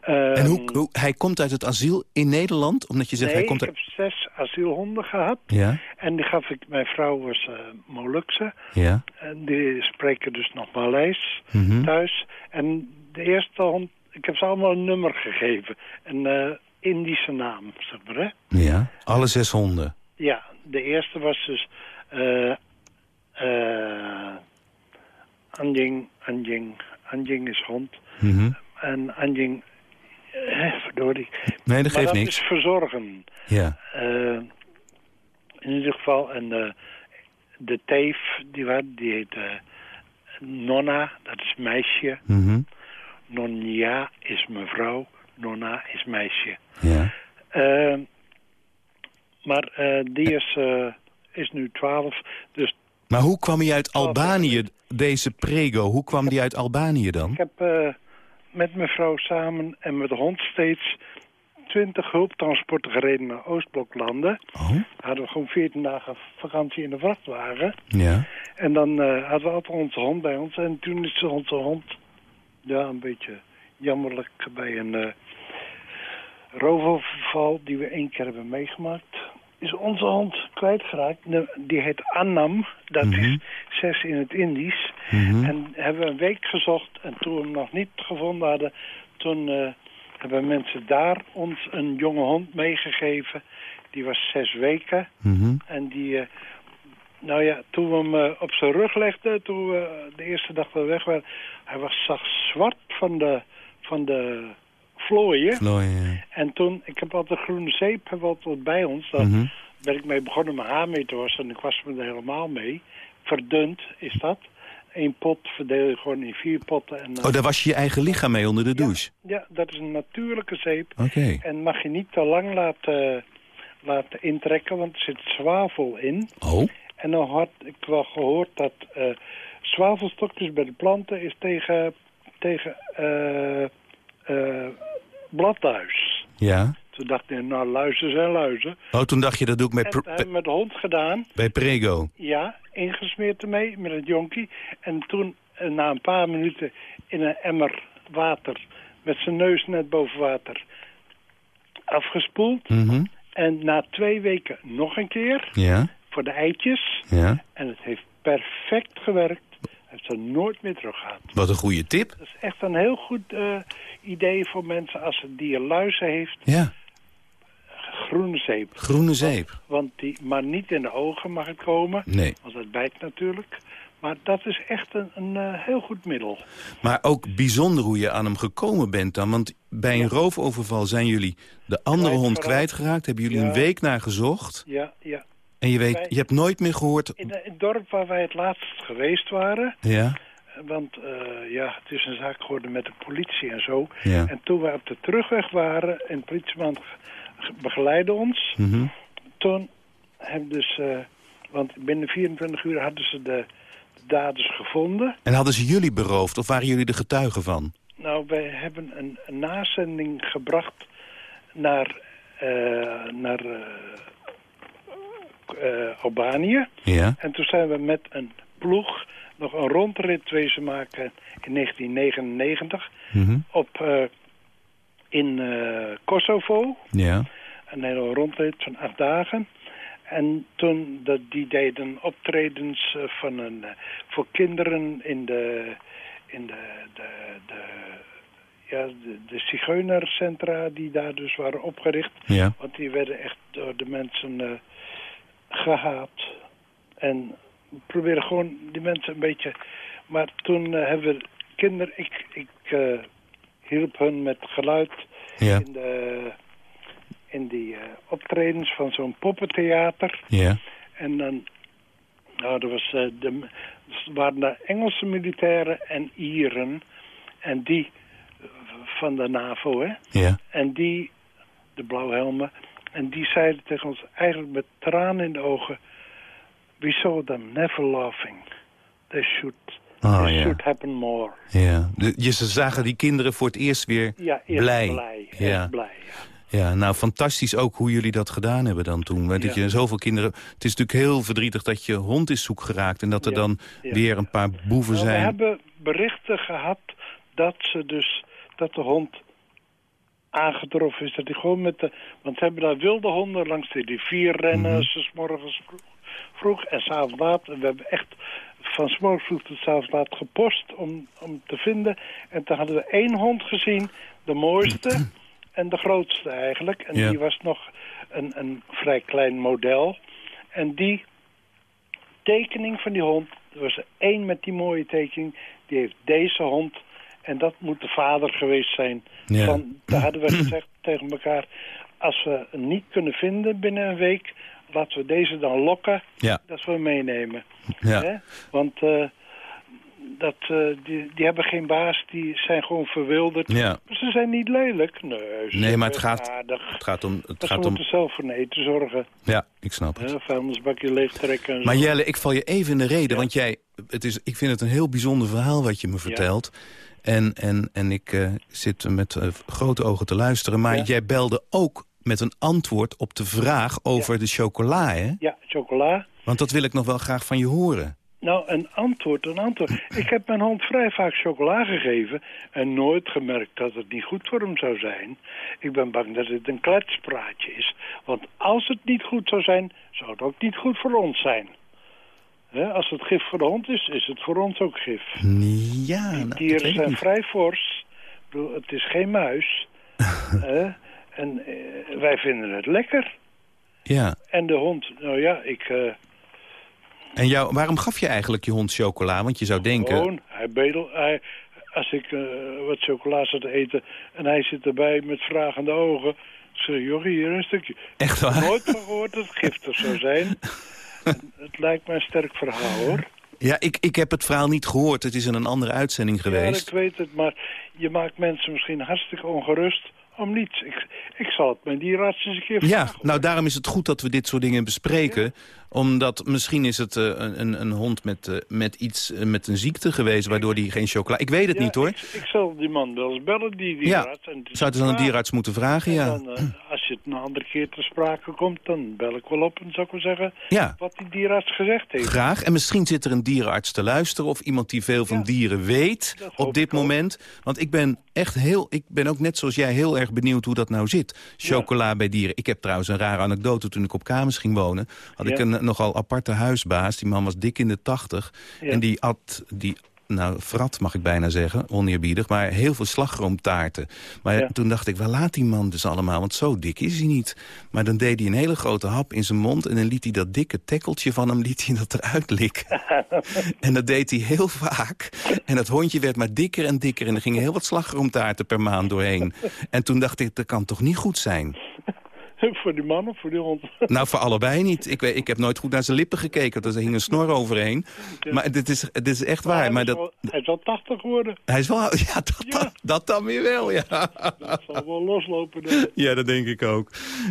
Speaker 11: Ehm,
Speaker 3: en hoe, hoe, hij komt uit het asiel in Nederland? Omdat je zegt,
Speaker 11: nee,
Speaker 3: hij komt
Speaker 11: ik heb zes asielhonden gehad.
Speaker 3: Ja,
Speaker 11: En die gaf ik, mijn vrouw was uh, Molukse.
Speaker 3: ja.
Speaker 11: En die spreken dus nog Maleis
Speaker 3: Mhm.
Speaker 11: thuis. En de eerste hond, ik heb ze allemaal een nummer gegeven. Een uh, Indische naam, zeg maar, hè?
Speaker 3: Ja, alle zes honden.
Speaker 11: Ja, de eerste was dus... eh eh Anjing, Anjing, Anjing is hond.
Speaker 3: Mhm.
Speaker 11: En Anjing, eh, verdorie.
Speaker 3: Nee, dat geeft
Speaker 11: dat
Speaker 3: niks.
Speaker 11: is verzorgen.
Speaker 3: Ja,
Speaker 11: Eh, in ieder geval, en eh, de teef, die, die heet eh, Nonna, dat is meisje. Nonja is mevrouw, Nonna is meisje.
Speaker 3: ja.
Speaker 11: Maar die is, is nu 12, dus
Speaker 3: Maar hoe kwam hij uit Albanië, deze Prego? Hoe kwam die uit Albanië dan?
Speaker 11: ik heb met mijn vrouw samen en met de hond steeds 20 hulptransporten gereden naar Oostbloklanden.
Speaker 3: Oh,
Speaker 11: Hadden we gewoon 14 dagen vakantie in de vrachtwagen.
Speaker 3: ja.
Speaker 11: En dan eh, hadden we altijd onze hond bij ons. En toen is onze hond ja, een beetje jammerlijk bij een uh, roofoverval die we één keer hebben meegemaakt. Is onze hond kwijtgeraakt. Die heet Annam. Dat
Speaker 3: Mhm.
Speaker 11: is zes in het Indisch.
Speaker 3: Mhm.
Speaker 11: En hebben we een week gezocht. En toen we hem nog niet gevonden hadden... toen eh, hebben mensen daar ons een jonge hond meegegeven. Die was zes weken.
Speaker 3: Mhm.
Speaker 11: En die, eh, nou ja, toen we hem eh, op zijn rug legden, toen we de eerste dag dat we weg waren, hij was zag zwart van de, van de vlooien.
Speaker 3: Vlooien, ja.
Speaker 11: En toen, ik heb altijd groene zeep altijd bij ons. Dat,
Speaker 3: Mhm.
Speaker 11: ben ik mee begonnen mijn haar mee te wassen. En ik was me er helemaal mee. Verdund is dat. Eén pot verdeel je gewoon in vier potten. En, dan-
Speaker 3: Oh, daar was je je eigen lichaam mee onder de douche?
Speaker 11: Ja, dat is een natuurlijke zeep.
Speaker 3: Oké.
Speaker 11: En mag je niet te lang laten, laten intrekken, want er zit zwavel in.
Speaker 3: Oh?
Speaker 11: En dan had ik wel gehoord dat eh zwavelstokjes bij de planten is tegen, tegen eh eh, bladluis.
Speaker 3: Ja.
Speaker 11: Toen dacht ik, nou luizen zijn luizen.
Speaker 3: Oh, toen dacht je, dat doe ik
Speaker 11: En hebben we met de hond gedaan.
Speaker 3: bij Prego.
Speaker 11: Ja, ingesmeerd ermee met het jonkie. En toen, eh, na een paar minuten, in een emmer water... met zijn neus net boven water afgespoeld.
Speaker 3: Mhm.
Speaker 11: En na twee weken nog een keer
Speaker 3: Ja,
Speaker 11: voor de eitjes.
Speaker 3: ja.
Speaker 11: En het heeft perfect gewerkt. Heeft er nooit meer terug gehad.
Speaker 3: Wat een goede tip.
Speaker 11: Dat is echt een heel goed eh, idee voor mensen als een dier luizen heeft.
Speaker 3: Ja,
Speaker 11: Groene zeep.
Speaker 3: groene zeep.
Speaker 11: Want die, maar niet in de ogen mag het komen.
Speaker 3: Nee.
Speaker 11: Want dat bijt natuurlijk. Maar dat is echt een, een eh, heel goed middel.
Speaker 3: Maar ook bijzonder hoe je aan hem gekomen bent dan. Want bij een roofoverval zijn jullie de andere hond
Speaker 11: Kwijtgeraakt.
Speaker 3: kwijtgeraakt. Hebben jullie
Speaker 11: Ja.
Speaker 3: een week naar gezocht.
Speaker 11: Ja, ja.
Speaker 3: En je, weet,
Speaker 11: Wij-
Speaker 3: je hebt nooit meer gehoord...
Speaker 11: In, het dorp waar wij het laatst geweest waren...
Speaker 3: Ja,
Speaker 11: Want eh, ja, het is een zaak geworden met de politie en zo.
Speaker 3: Ja.
Speaker 11: En toen we op de terugweg waren en de politieman ge- begeleidde ons...
Speaker 3: mhm.
Speaker 11: toen hebben dus... eh, want binnen 24 uur hadden ze de, de daders gevonden.
Speaker 3: En hadden ze jullie beroofd of waren jullie de getuigen van?
Speaker 11: Nou, wij hebben een, een nazending gebracht naar, eh, naar eh, Albanië.
Speaker 3: Ja.
Speaker 11: En toen zijn we met een ploeg nog een rondrit wezen maken in 1999
Speaker 3: Mhm.
Speaker 11: op, eh, in eh, Kosovo.
Speaker 3: Ja.
Speaker 11: Een hele rondrit van acht dagen. En toen, dat, die deden optredens van een, voor kinderen in de, in de, de, de, ja, de, de zigeunercentra die daar dus waren opgericht.
Speaker 3: Ja.
Speaker 11: Want die werden echt door de mensen gehaat. En we proberen gewoon die mensen een beetje... Maar toen eh, hebben we kinderen... Ik, ik eh, hielp hun met geluid
Speaker 3: Ja.
Speaker 11: in, de, in die eh, optredens van zo'n poppentheater.
Speaker 3: Ja.
Speaker 11: En dan... Nou, er was, de, er waren daar Engelse militairen en Ieren. En die van de NAVO, hè.
Speaker 3: Ja.
Speaker 11: En die, de blauwhelmen, en die zeiden tegen ons eigenlijk met tranen in de ogen... We saw them never laughing. They should,
Speaker 3: Oh,
Speaker 11: they should happen more.
Speaker 3: Ja. Je, ze zagen die kinderen voor het eerst weer
Speaker 11: Ja, eerst
Speaker 3: blij. Ja.
Speaker 11: blij, ja.
Speaker 3: Ja, nou fantastisch ook hoe jullie dat gedaan hebben dan toen. Dat
Speaker 11: Ja.
Speaker 3: je zoveel kinderen... Het is natuurlijk heel verdrietig dat je hond is zoek geraakt... en dat er dan weer een paar boeven
Speaker 11: Nou, we
Speaker 3: zijn.
Speaker 11: hebben berichten gehad dat ze dus dat de hond aangetroffen is. Dat hij gewoon met de. Want ze hebben daar wilde honden langs de rivier rennen. Ze 's morgens vroeg, vroeg en s'avonds laat. En we hebben echt van 's morgens vroeg tot 's avonds laat gepost om, om te vinden. En toen hadden we één hond gezien, de mooiste en de grootste eigenlijk. En
Speaker 3: Ja.
Speaker 11: die was nog een, een vrij klein model. En die tekening van die hond, er was er één met die mooie tekening, die heeft deze hond. En dat moet de vader geweest zijn.
Speaker 3: Ja.
Speaker 11: Van, daar hadden we gezegd *clears throat* tegen elkaar, als we hem niet kunnen vinden binnen een week, laten we deze dan lokken,
Speaker 3: Ja.
Speaker 11: dat we hem meenemen.
Speaker 3: Ja.
Speaker 11: Hè? Want eh, dat, eh, die, die hebben geen baas, die zijn gewoon verwilderd.
Speaker 3: Ja.
Speaker 11: Ze zijn niet lelijk. Nee,
Speaker 3: Nee, maar het gaat,
Speaker 11: aardig.
Speaker 3: het gaat om... Het
Speaker 11: Maar ze
Speaker 3: gaat om
Speaker 11: moeten zelf voor hun eten zorgen.
Speaker 3: ja, ik snap het.
Speaker 11: Hè? Vuilnisbakje leegtrekken en
Speaker 3: Maar
Speaker 11: zo.
Speaker 3: Jelle, ik val je even in de reden, want jij, het is, ik vind het een heel bijzonder verhaal wat je me vertelt. En, en, en ik eh, zit met eh, grote ogen te luisteren. Maar
Speaker 11: Ja.
Speaker 3: jij belde ook met een antwoord op de vraag over de chocola, hè?
Speaker 11: Ja, chocola.
Speaker 3: Want dat wil ik nog wel graag van je horen.
Speaker 11: Nou, een antwoord, een antwoord. *laughs* Ik heb mijn hond vrij vaak chocola gegeven... en nooit gemerkt dat het niet goed voor hem zou zijn. Ik ben bang dat het een kletspraatje is. Want als het niet goed zou zijn, zou het ook niet goed voor ons zijn. Als het gif voor de hond is, is het voor ons ook gif.
Speaker 3: Ja, nou, dat weet
Speaker 11: Dieren
Speaker 3: ik
Speaker 11: zijn
Speaker 3: niet.
Speaker 11: vrij fors. Ik bedoel, het is geen muis. *laughs* En eh, wij vinden het lekker.
Speaker 3: Ja.
Speaker 11: En de hond, nou ja, ik... eh,
Speaker 3: En jou, waarom gaf je eigenlijk je hond chocola? Want je zou denken...
Speaker 11: Gewoon, hij bedel, hij, als ik eh, wat chocola zat te eten en hij zit erbij met vragende ogen, Ik zeg, hier een stukje.
Speaker 3: Echt
Speaker 11: Ik heb
Speaker 3: waar?
Speaker 11: er nooit van gehoord dat het giftig zou zijn. *laughs* *laughs* Het lijkt me een sterk verhaal, hoor.
Speaker 3: Ja, ik, ik heb het verhaal niet gehoord. Het is in een andere uitzending
Speaker 11: Ja,
Speaker 3: geweest.
Speaker 11: ik weet het, maar je maakt mensen misschien hartstikke ongerust om niets. Ik, ik zal het met die eens een keer
Speaker 3: Ja,
Speaker 11: vragen.
Speaker 3: nou daarom is het goed dat we dit soort dingen bespreken. Omdat misschien is het eh, een, een, een hond met, eh, met iets, eh, met een ziekte geweest... waardoor die geen chocola... Ik weet het
Speaker 11: Ja,
Speaker 3: niet hoor.
Speaker 11: Ik, ik zal die man wel eens bellen, die
Speaker 3: Ja,
Speaker 11: dierenarts. en het
Speaker 3: zou het dan een
Speaker 11: vraag.
Speaker 3: dierarts moeten vragen,
Speaker 11: En
Speaker 3: ja.
Speaker 11: dan, als je het een andere keer ter sprake komt, dan bel ik wel op en zou ik wel zeggen
Speaker 3: Ja.
Speaker 11: wat die dierarts gezegd heeft.
Speaker 3: Graag. En misschien zit er een dierenarts te luisteren... of iemand die veel van
Speaker 11: Ja,
Speaker 3: dieren weet op dit
Speaker 11: ook.
Speaker 3: moment. Want ik ben echt heel... Ik ben ook net zoals jij heel erg benieuwd hoe dat nou zit. Chocola bij dieren. Ik heb trouwens een rare anekdote. Toen ik op kamers ging wonen... had ik
Speaker 11: Ja.
Speaker 3: Een nogal aparte huisbaas. Die man was dik in de tachtig.
Speaker 11: Ja.
Speaker 3: En die at... Die, nou, frat mag ik bijna zeggen, oneerbiedig, maar heel veel slagroomtaarten. Maar
Speaker 11: Ja.
Speaker 3: toen dacht ik, waar laat die man dus allemaal? Want zo dik is hij niet. Maar dan deed hij een hele grote hap in zijn mond... en dan liet hij dat dikke tekkeltje van hem liet hij dat eruit likken. *laughs* en dat deed hij heel vaak. En dat hondje werd maar dikker en dikker... en er gingen heel wat slagroomtaarten per maand doorheen. En toen dacht ik, dat kan toch niet goed zijn? *laughs*
Speaker 11: voor die man of voor die hond? *laughs*
Speaker 3: Nou, voor allebei niet. Ik, weet- ik heb nooit goed naar zijn lippen gekeken. Er hing een snor overheen. Maar dit is, dit is echt waar. Maar
Speaker 11: hij, is
Speaker 3: dat,
Speaker 11: hij is al 80 geworden.
Speaker 3: hij is wel... *laughs* Ja, dat,
Speaker 11: Ja.
Speaker 3: Dat, dat dan weer wel, ja.
Speaker 11: Dat zal wel loslopen. dan.
Speaker 3: Ja, dat denk ik ook.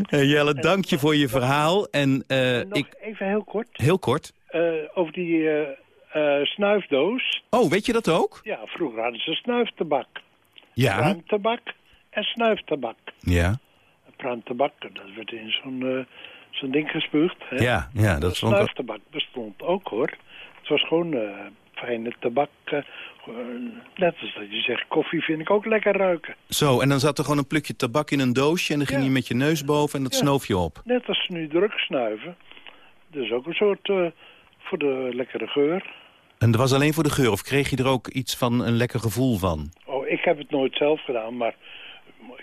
Speaker 3: Jelle, dank je voor je verhaal. En eh,
Speaker 11: En
Speaker 3: ik...
Speaker 11: even heel kort
Speaker 3: Heel kort.
Speaker 11: eh, over die eh, snuifdoos.
Speaker 3: Oh, weet je dat ook?
Speaker 11: Ja, vroeger hadden ze snuiftabak.
Speaker 3: Ja.
Speaker 11: Pruimtabak en snuiftabak.
Speaker 3: Ja.
Speaker 11: Pruimtabak, dat werd in zo'n eh, zo'n ding gespuugd. Hè?
Speaker 3: Ja, ja, dat wel...
Speaker 11: Snuiftabak bestond ook hoor. Het was gewoon eh, fijne tabak. eh, net als dat je zegt, koffie vind ik ook lekker ruiken.
Speaker 3: Zo, en dan zat er gewoon een plukje tabak in een doosje... en dan ging
Speaker 11: Ja.
Speaker 3: je met je neus boven en dat
Speaker 11: Ja.
Speaker 3: snoof je op.
Speaker 11: Net als ze nu druk snuiven. Dus ook een soort voor de lekkere geur.
Speaker 3: En dat was alleen voor de geur, of kreeg je er ook iets van een lekker gevoel van?
Speaker 11: Oh, ik heb het nooit zelf gedaan, maar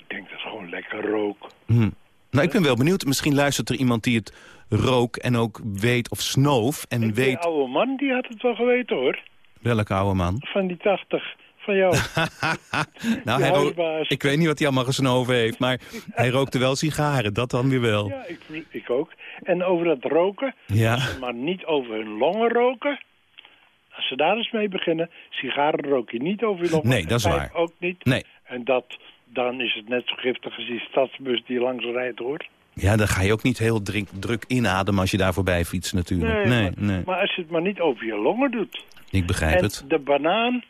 Speaker 11: ik denk dat het gewoon lekker rook.
Speaker 3: Hm. Nou, ik ben wel benieuwd. Misschien luistert er iemand die het rook en ook weet of snoof... en
Speaker 11: Die
Speaker 3: weet
Speaker 11: oude man, die had het wel geweten hoor.
Speaker 3: welke oude man.
Speaker 11: Van die 80 van jou. *laughs*
Speaker 3: nou,
Speaker 11: Die
Speaker 3: hij rook- ik weet niet wat hij allemaal gesnoven heeft... maar *laughs* hij rookte wel sigaren, dat dan weer wel.
Speaker 11: ja, ik, ik ook. En over dat roken,
Speaker 3: Ja.
Speaker 11: maar niet over hun longen roken. Als ze daar eens mee beginnen, sigaren rook je niet over je longen.
Speaker 3: Nee, dat is waar.
Speaker 11: ook niet.
Speaker 3: Nee.
Speaker 11: En dat, dan is het net zo giftig als die stadsbus die langs rijdt hoor.
Speaker 3: Ja, dan ga je ook niet heel druk, druk inademen als je daar voorbij fietst natuurlijk. Nee,
Speaker 11: maar,
Speaker 3: nee.
Speaker 11: maar als je het maar niet over je longen doet.
Speaker 3: Ik begrijp
Speaker 11: en
Speaker 3: het.
Speaker 11: de banaan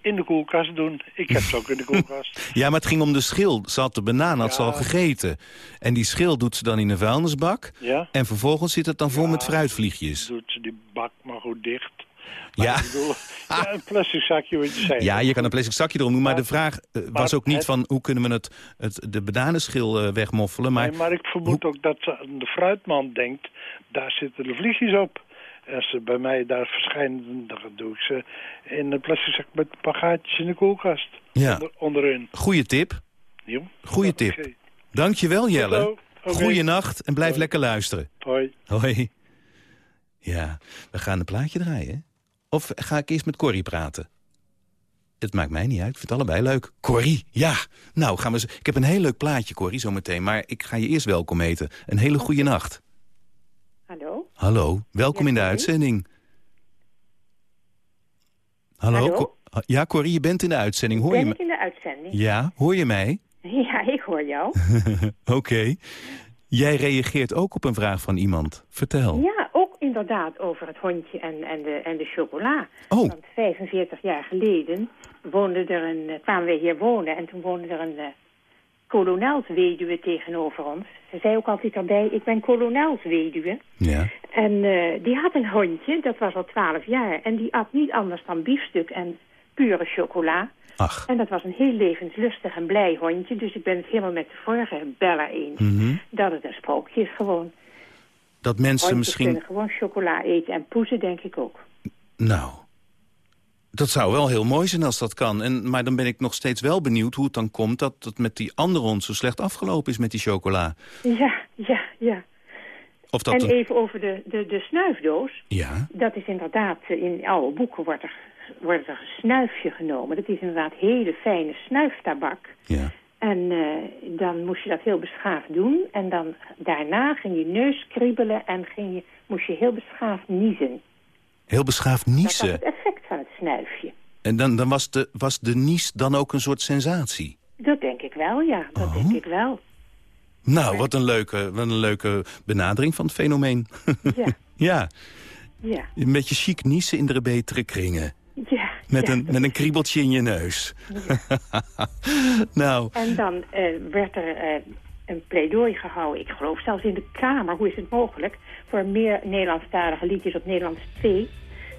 Speaker 11: in de koelkast doen. Ik heb ze ook in de koelkast. *laughs*
Speaker 3: Ja, maar het ging om de schil. Ze had de banaan had ze al gegeten. En die schil doet ze dan in een vuilnisbak.
Speaker 11: Ja.
Speaker 3: En vervolgens zit het dan vol met fruitvliegjes.
Speaker 11: Doet ze die bak maar goed dicht. Maar
Speaker 3: Ja.
Speaker 11: ik bedoel, *laughs* ja, een plastic zakje wat je zei.
Speaker 3: Ja, je kan een plastic zakje erom doen. Maar de vraag eh, was ook niet
Speaker 11: het-
Speaker 3: van hoe kunnen we het, het, de bananenschil eh, wegmoffelen. Maar,
Speaker 11: Nee, maar ik vermoed ook dat de fruitman denkt, daar zitten de vliegjes op. Als ze bij mij daar verschijnen, dan doe ik ze in een plastic zak met een paar gaatjes in de koelkast.
Speaker 3: Ja.
Speaker 11: Onder, onderin.
Speaker 3: goeie tip.
Speaker 11: Jo,
Speaker 3: Goeie tip.
Speaker 11: oké.
Speaker 3: Dankjewel Jelle.
Speaker 11: Goed zo. Oké.
Speaker 3: Goeie nacht en blijf
Speaker 11: Hoi.
Speaker 3: lekker luisteren.
Speaker 11: Hoi.
Speaker 3: Hoi. Ja, we gaan een plaatje draaien. Of ga ik eerst met Corrie praten? Het maakt mij niet uit, ik vind het allebei leuk. Corrie, ja. Nou, gaan we... eens- Ik heb een heel leuk plaatje, Corrie, zometeen. Maar ik ga je eerst welkom heten. Een hele goede nacht.
Speaker 12: Hallo?
Speaker 3: Hallo, welkom
Speaker 12: Ja,
Speaker 3: in de uitzending. Hallo? Ja, Corrie, je bent in de uitzending. Hoor je
Speaker 12: ben
Speaker 3: me?
Speaker 12: ik in de uitzending?
Speaker 3: Ja, hoor je mij? *laughs*
Speaker 12: Ja, ik hoor jou. *laughs*
Speaker 3: Oké. Jij reageert ook op een vraag van iemand. Vertel.
Speaker 12: Ja, inderdaad over het hondje en, en, de, en de chocola.
Speaker 3: Oh.
Speaker 12: Want 45 jaar geleden woonde er een, eh, kwamen wij hier wonen en toen woonde er een uh, kolonelsweduwe tegenover ons. Ze zei ook altijd erbij, ik ben kolonelsweduwe.
Speaker 3: Ja.
Speaker 12: En eh, die had een hondje, dat was al 12 jaar. En die at niet anders dan biefstuk en pure chocola.
Speaker 3: Ach.
Speaker 12: En dat was een heel levenslustig en blij hondje. Dus ik ben het helemaal met de vorige Bella eens.
Speaker 3: Mhm.
Speaker 12: Dat het een sprookje is gewoon.
Speaker 3: Dat mensen
Speaker 12: Hondjes
Speaker 3: misschien...
Speaker 12: kunnen gewoon chocola eten en poezen denk ik ook.
Speaker 3: Nou, dat zou wel heel mooi zijn als dat kan. En, maar dan ben ik nog steeds wel benieuwd hoe het dan komt... dat het met die andere hond zo slecht afgelopen is met die chocola.
Speaker 12: Ja, ja, ja.
Speaker 3: Of dat
Speaker 12: en
Speaker 3: een-
Speaker 12: even over de, de, de snuifdoos.
Speaker 3: Ja,
Speaker 12: Dat is inderdaad, eh, in oude boeken wordt er, wordt er een snuifje genomen. Dat is inderdaad hele fijne snuiftabak.
Speaker 3: ja.
Speaker 12: En eh, dan moest je dat heel beschaafd doen. En dan daarna ging je neus kriebelen en ging je, moest je heel beschaafd niezen.
Speaker 3: Heel beschaafd
Speaker 12: Dat was
Speaker 3: niezen.
Speaker 12: het effect van het snuifje.
Speaker 3: En dan, dan was, de, was de nies dan ook een soort sensatie?
Speaker 12: Dat denk ik wel, ja. Dat
Speaker 3: Oh.
Speaker 12: denk ik wel.
Speaker 3: Nou, wat een leuke, wat een leuke benadering van het fenomeen.
Speaker 12: Ja, *laughs*
Speaker 3: ja,
Speaker 12: ja,
Speaker 3: een beetje chic niezen in de betere kringen.
Speaker 12: ja.
Speaker 3: Met,
Speaker 12: ja,
Speaker 3: een, met een kriebeltje in je neus. *laughs* nou,
Speaker 12: En dan eh, werd er eh, een pleidooi gehouden, ik geloof zelfs in de Kamer, hoe is het mogelijk, voor meer Nederlandstalige liedjes op Nederlands 2.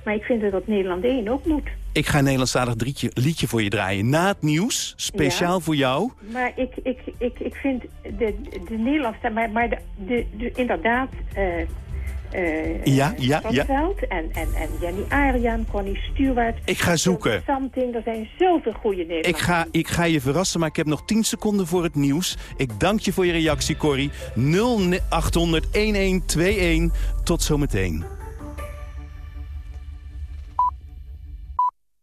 Speaker 12: Maar ik vind dat op Nederland 1 ook moet.
Speaker 3: ik ga een Nederlandstalig drietje, liedje voor je draaien. Na het nieuws, speciaal
Speaker 12: Ja.
Speaker 3: voor jou.
Speaker 12: Maar ik, ik, ik, ik vind de, de Nederlandse, maar, maar de, de, de- inderdaad... eh eh
Speaker 3: Ja, ja, ja.
Speaker 12: En, en, en Jenny Arian, Connie Stewart.
Speaker 3: Ik ga zoeken.
Speaker 12: Something, er zijn zoveel goede Nederlandse
Speaker 3: Ik ga, ik ga je verrassen, maar ik heb nog 10 seconden voor het nieuws. Ik dank je voor je reactie, Corrie. 0800 1121. Tot zometeen.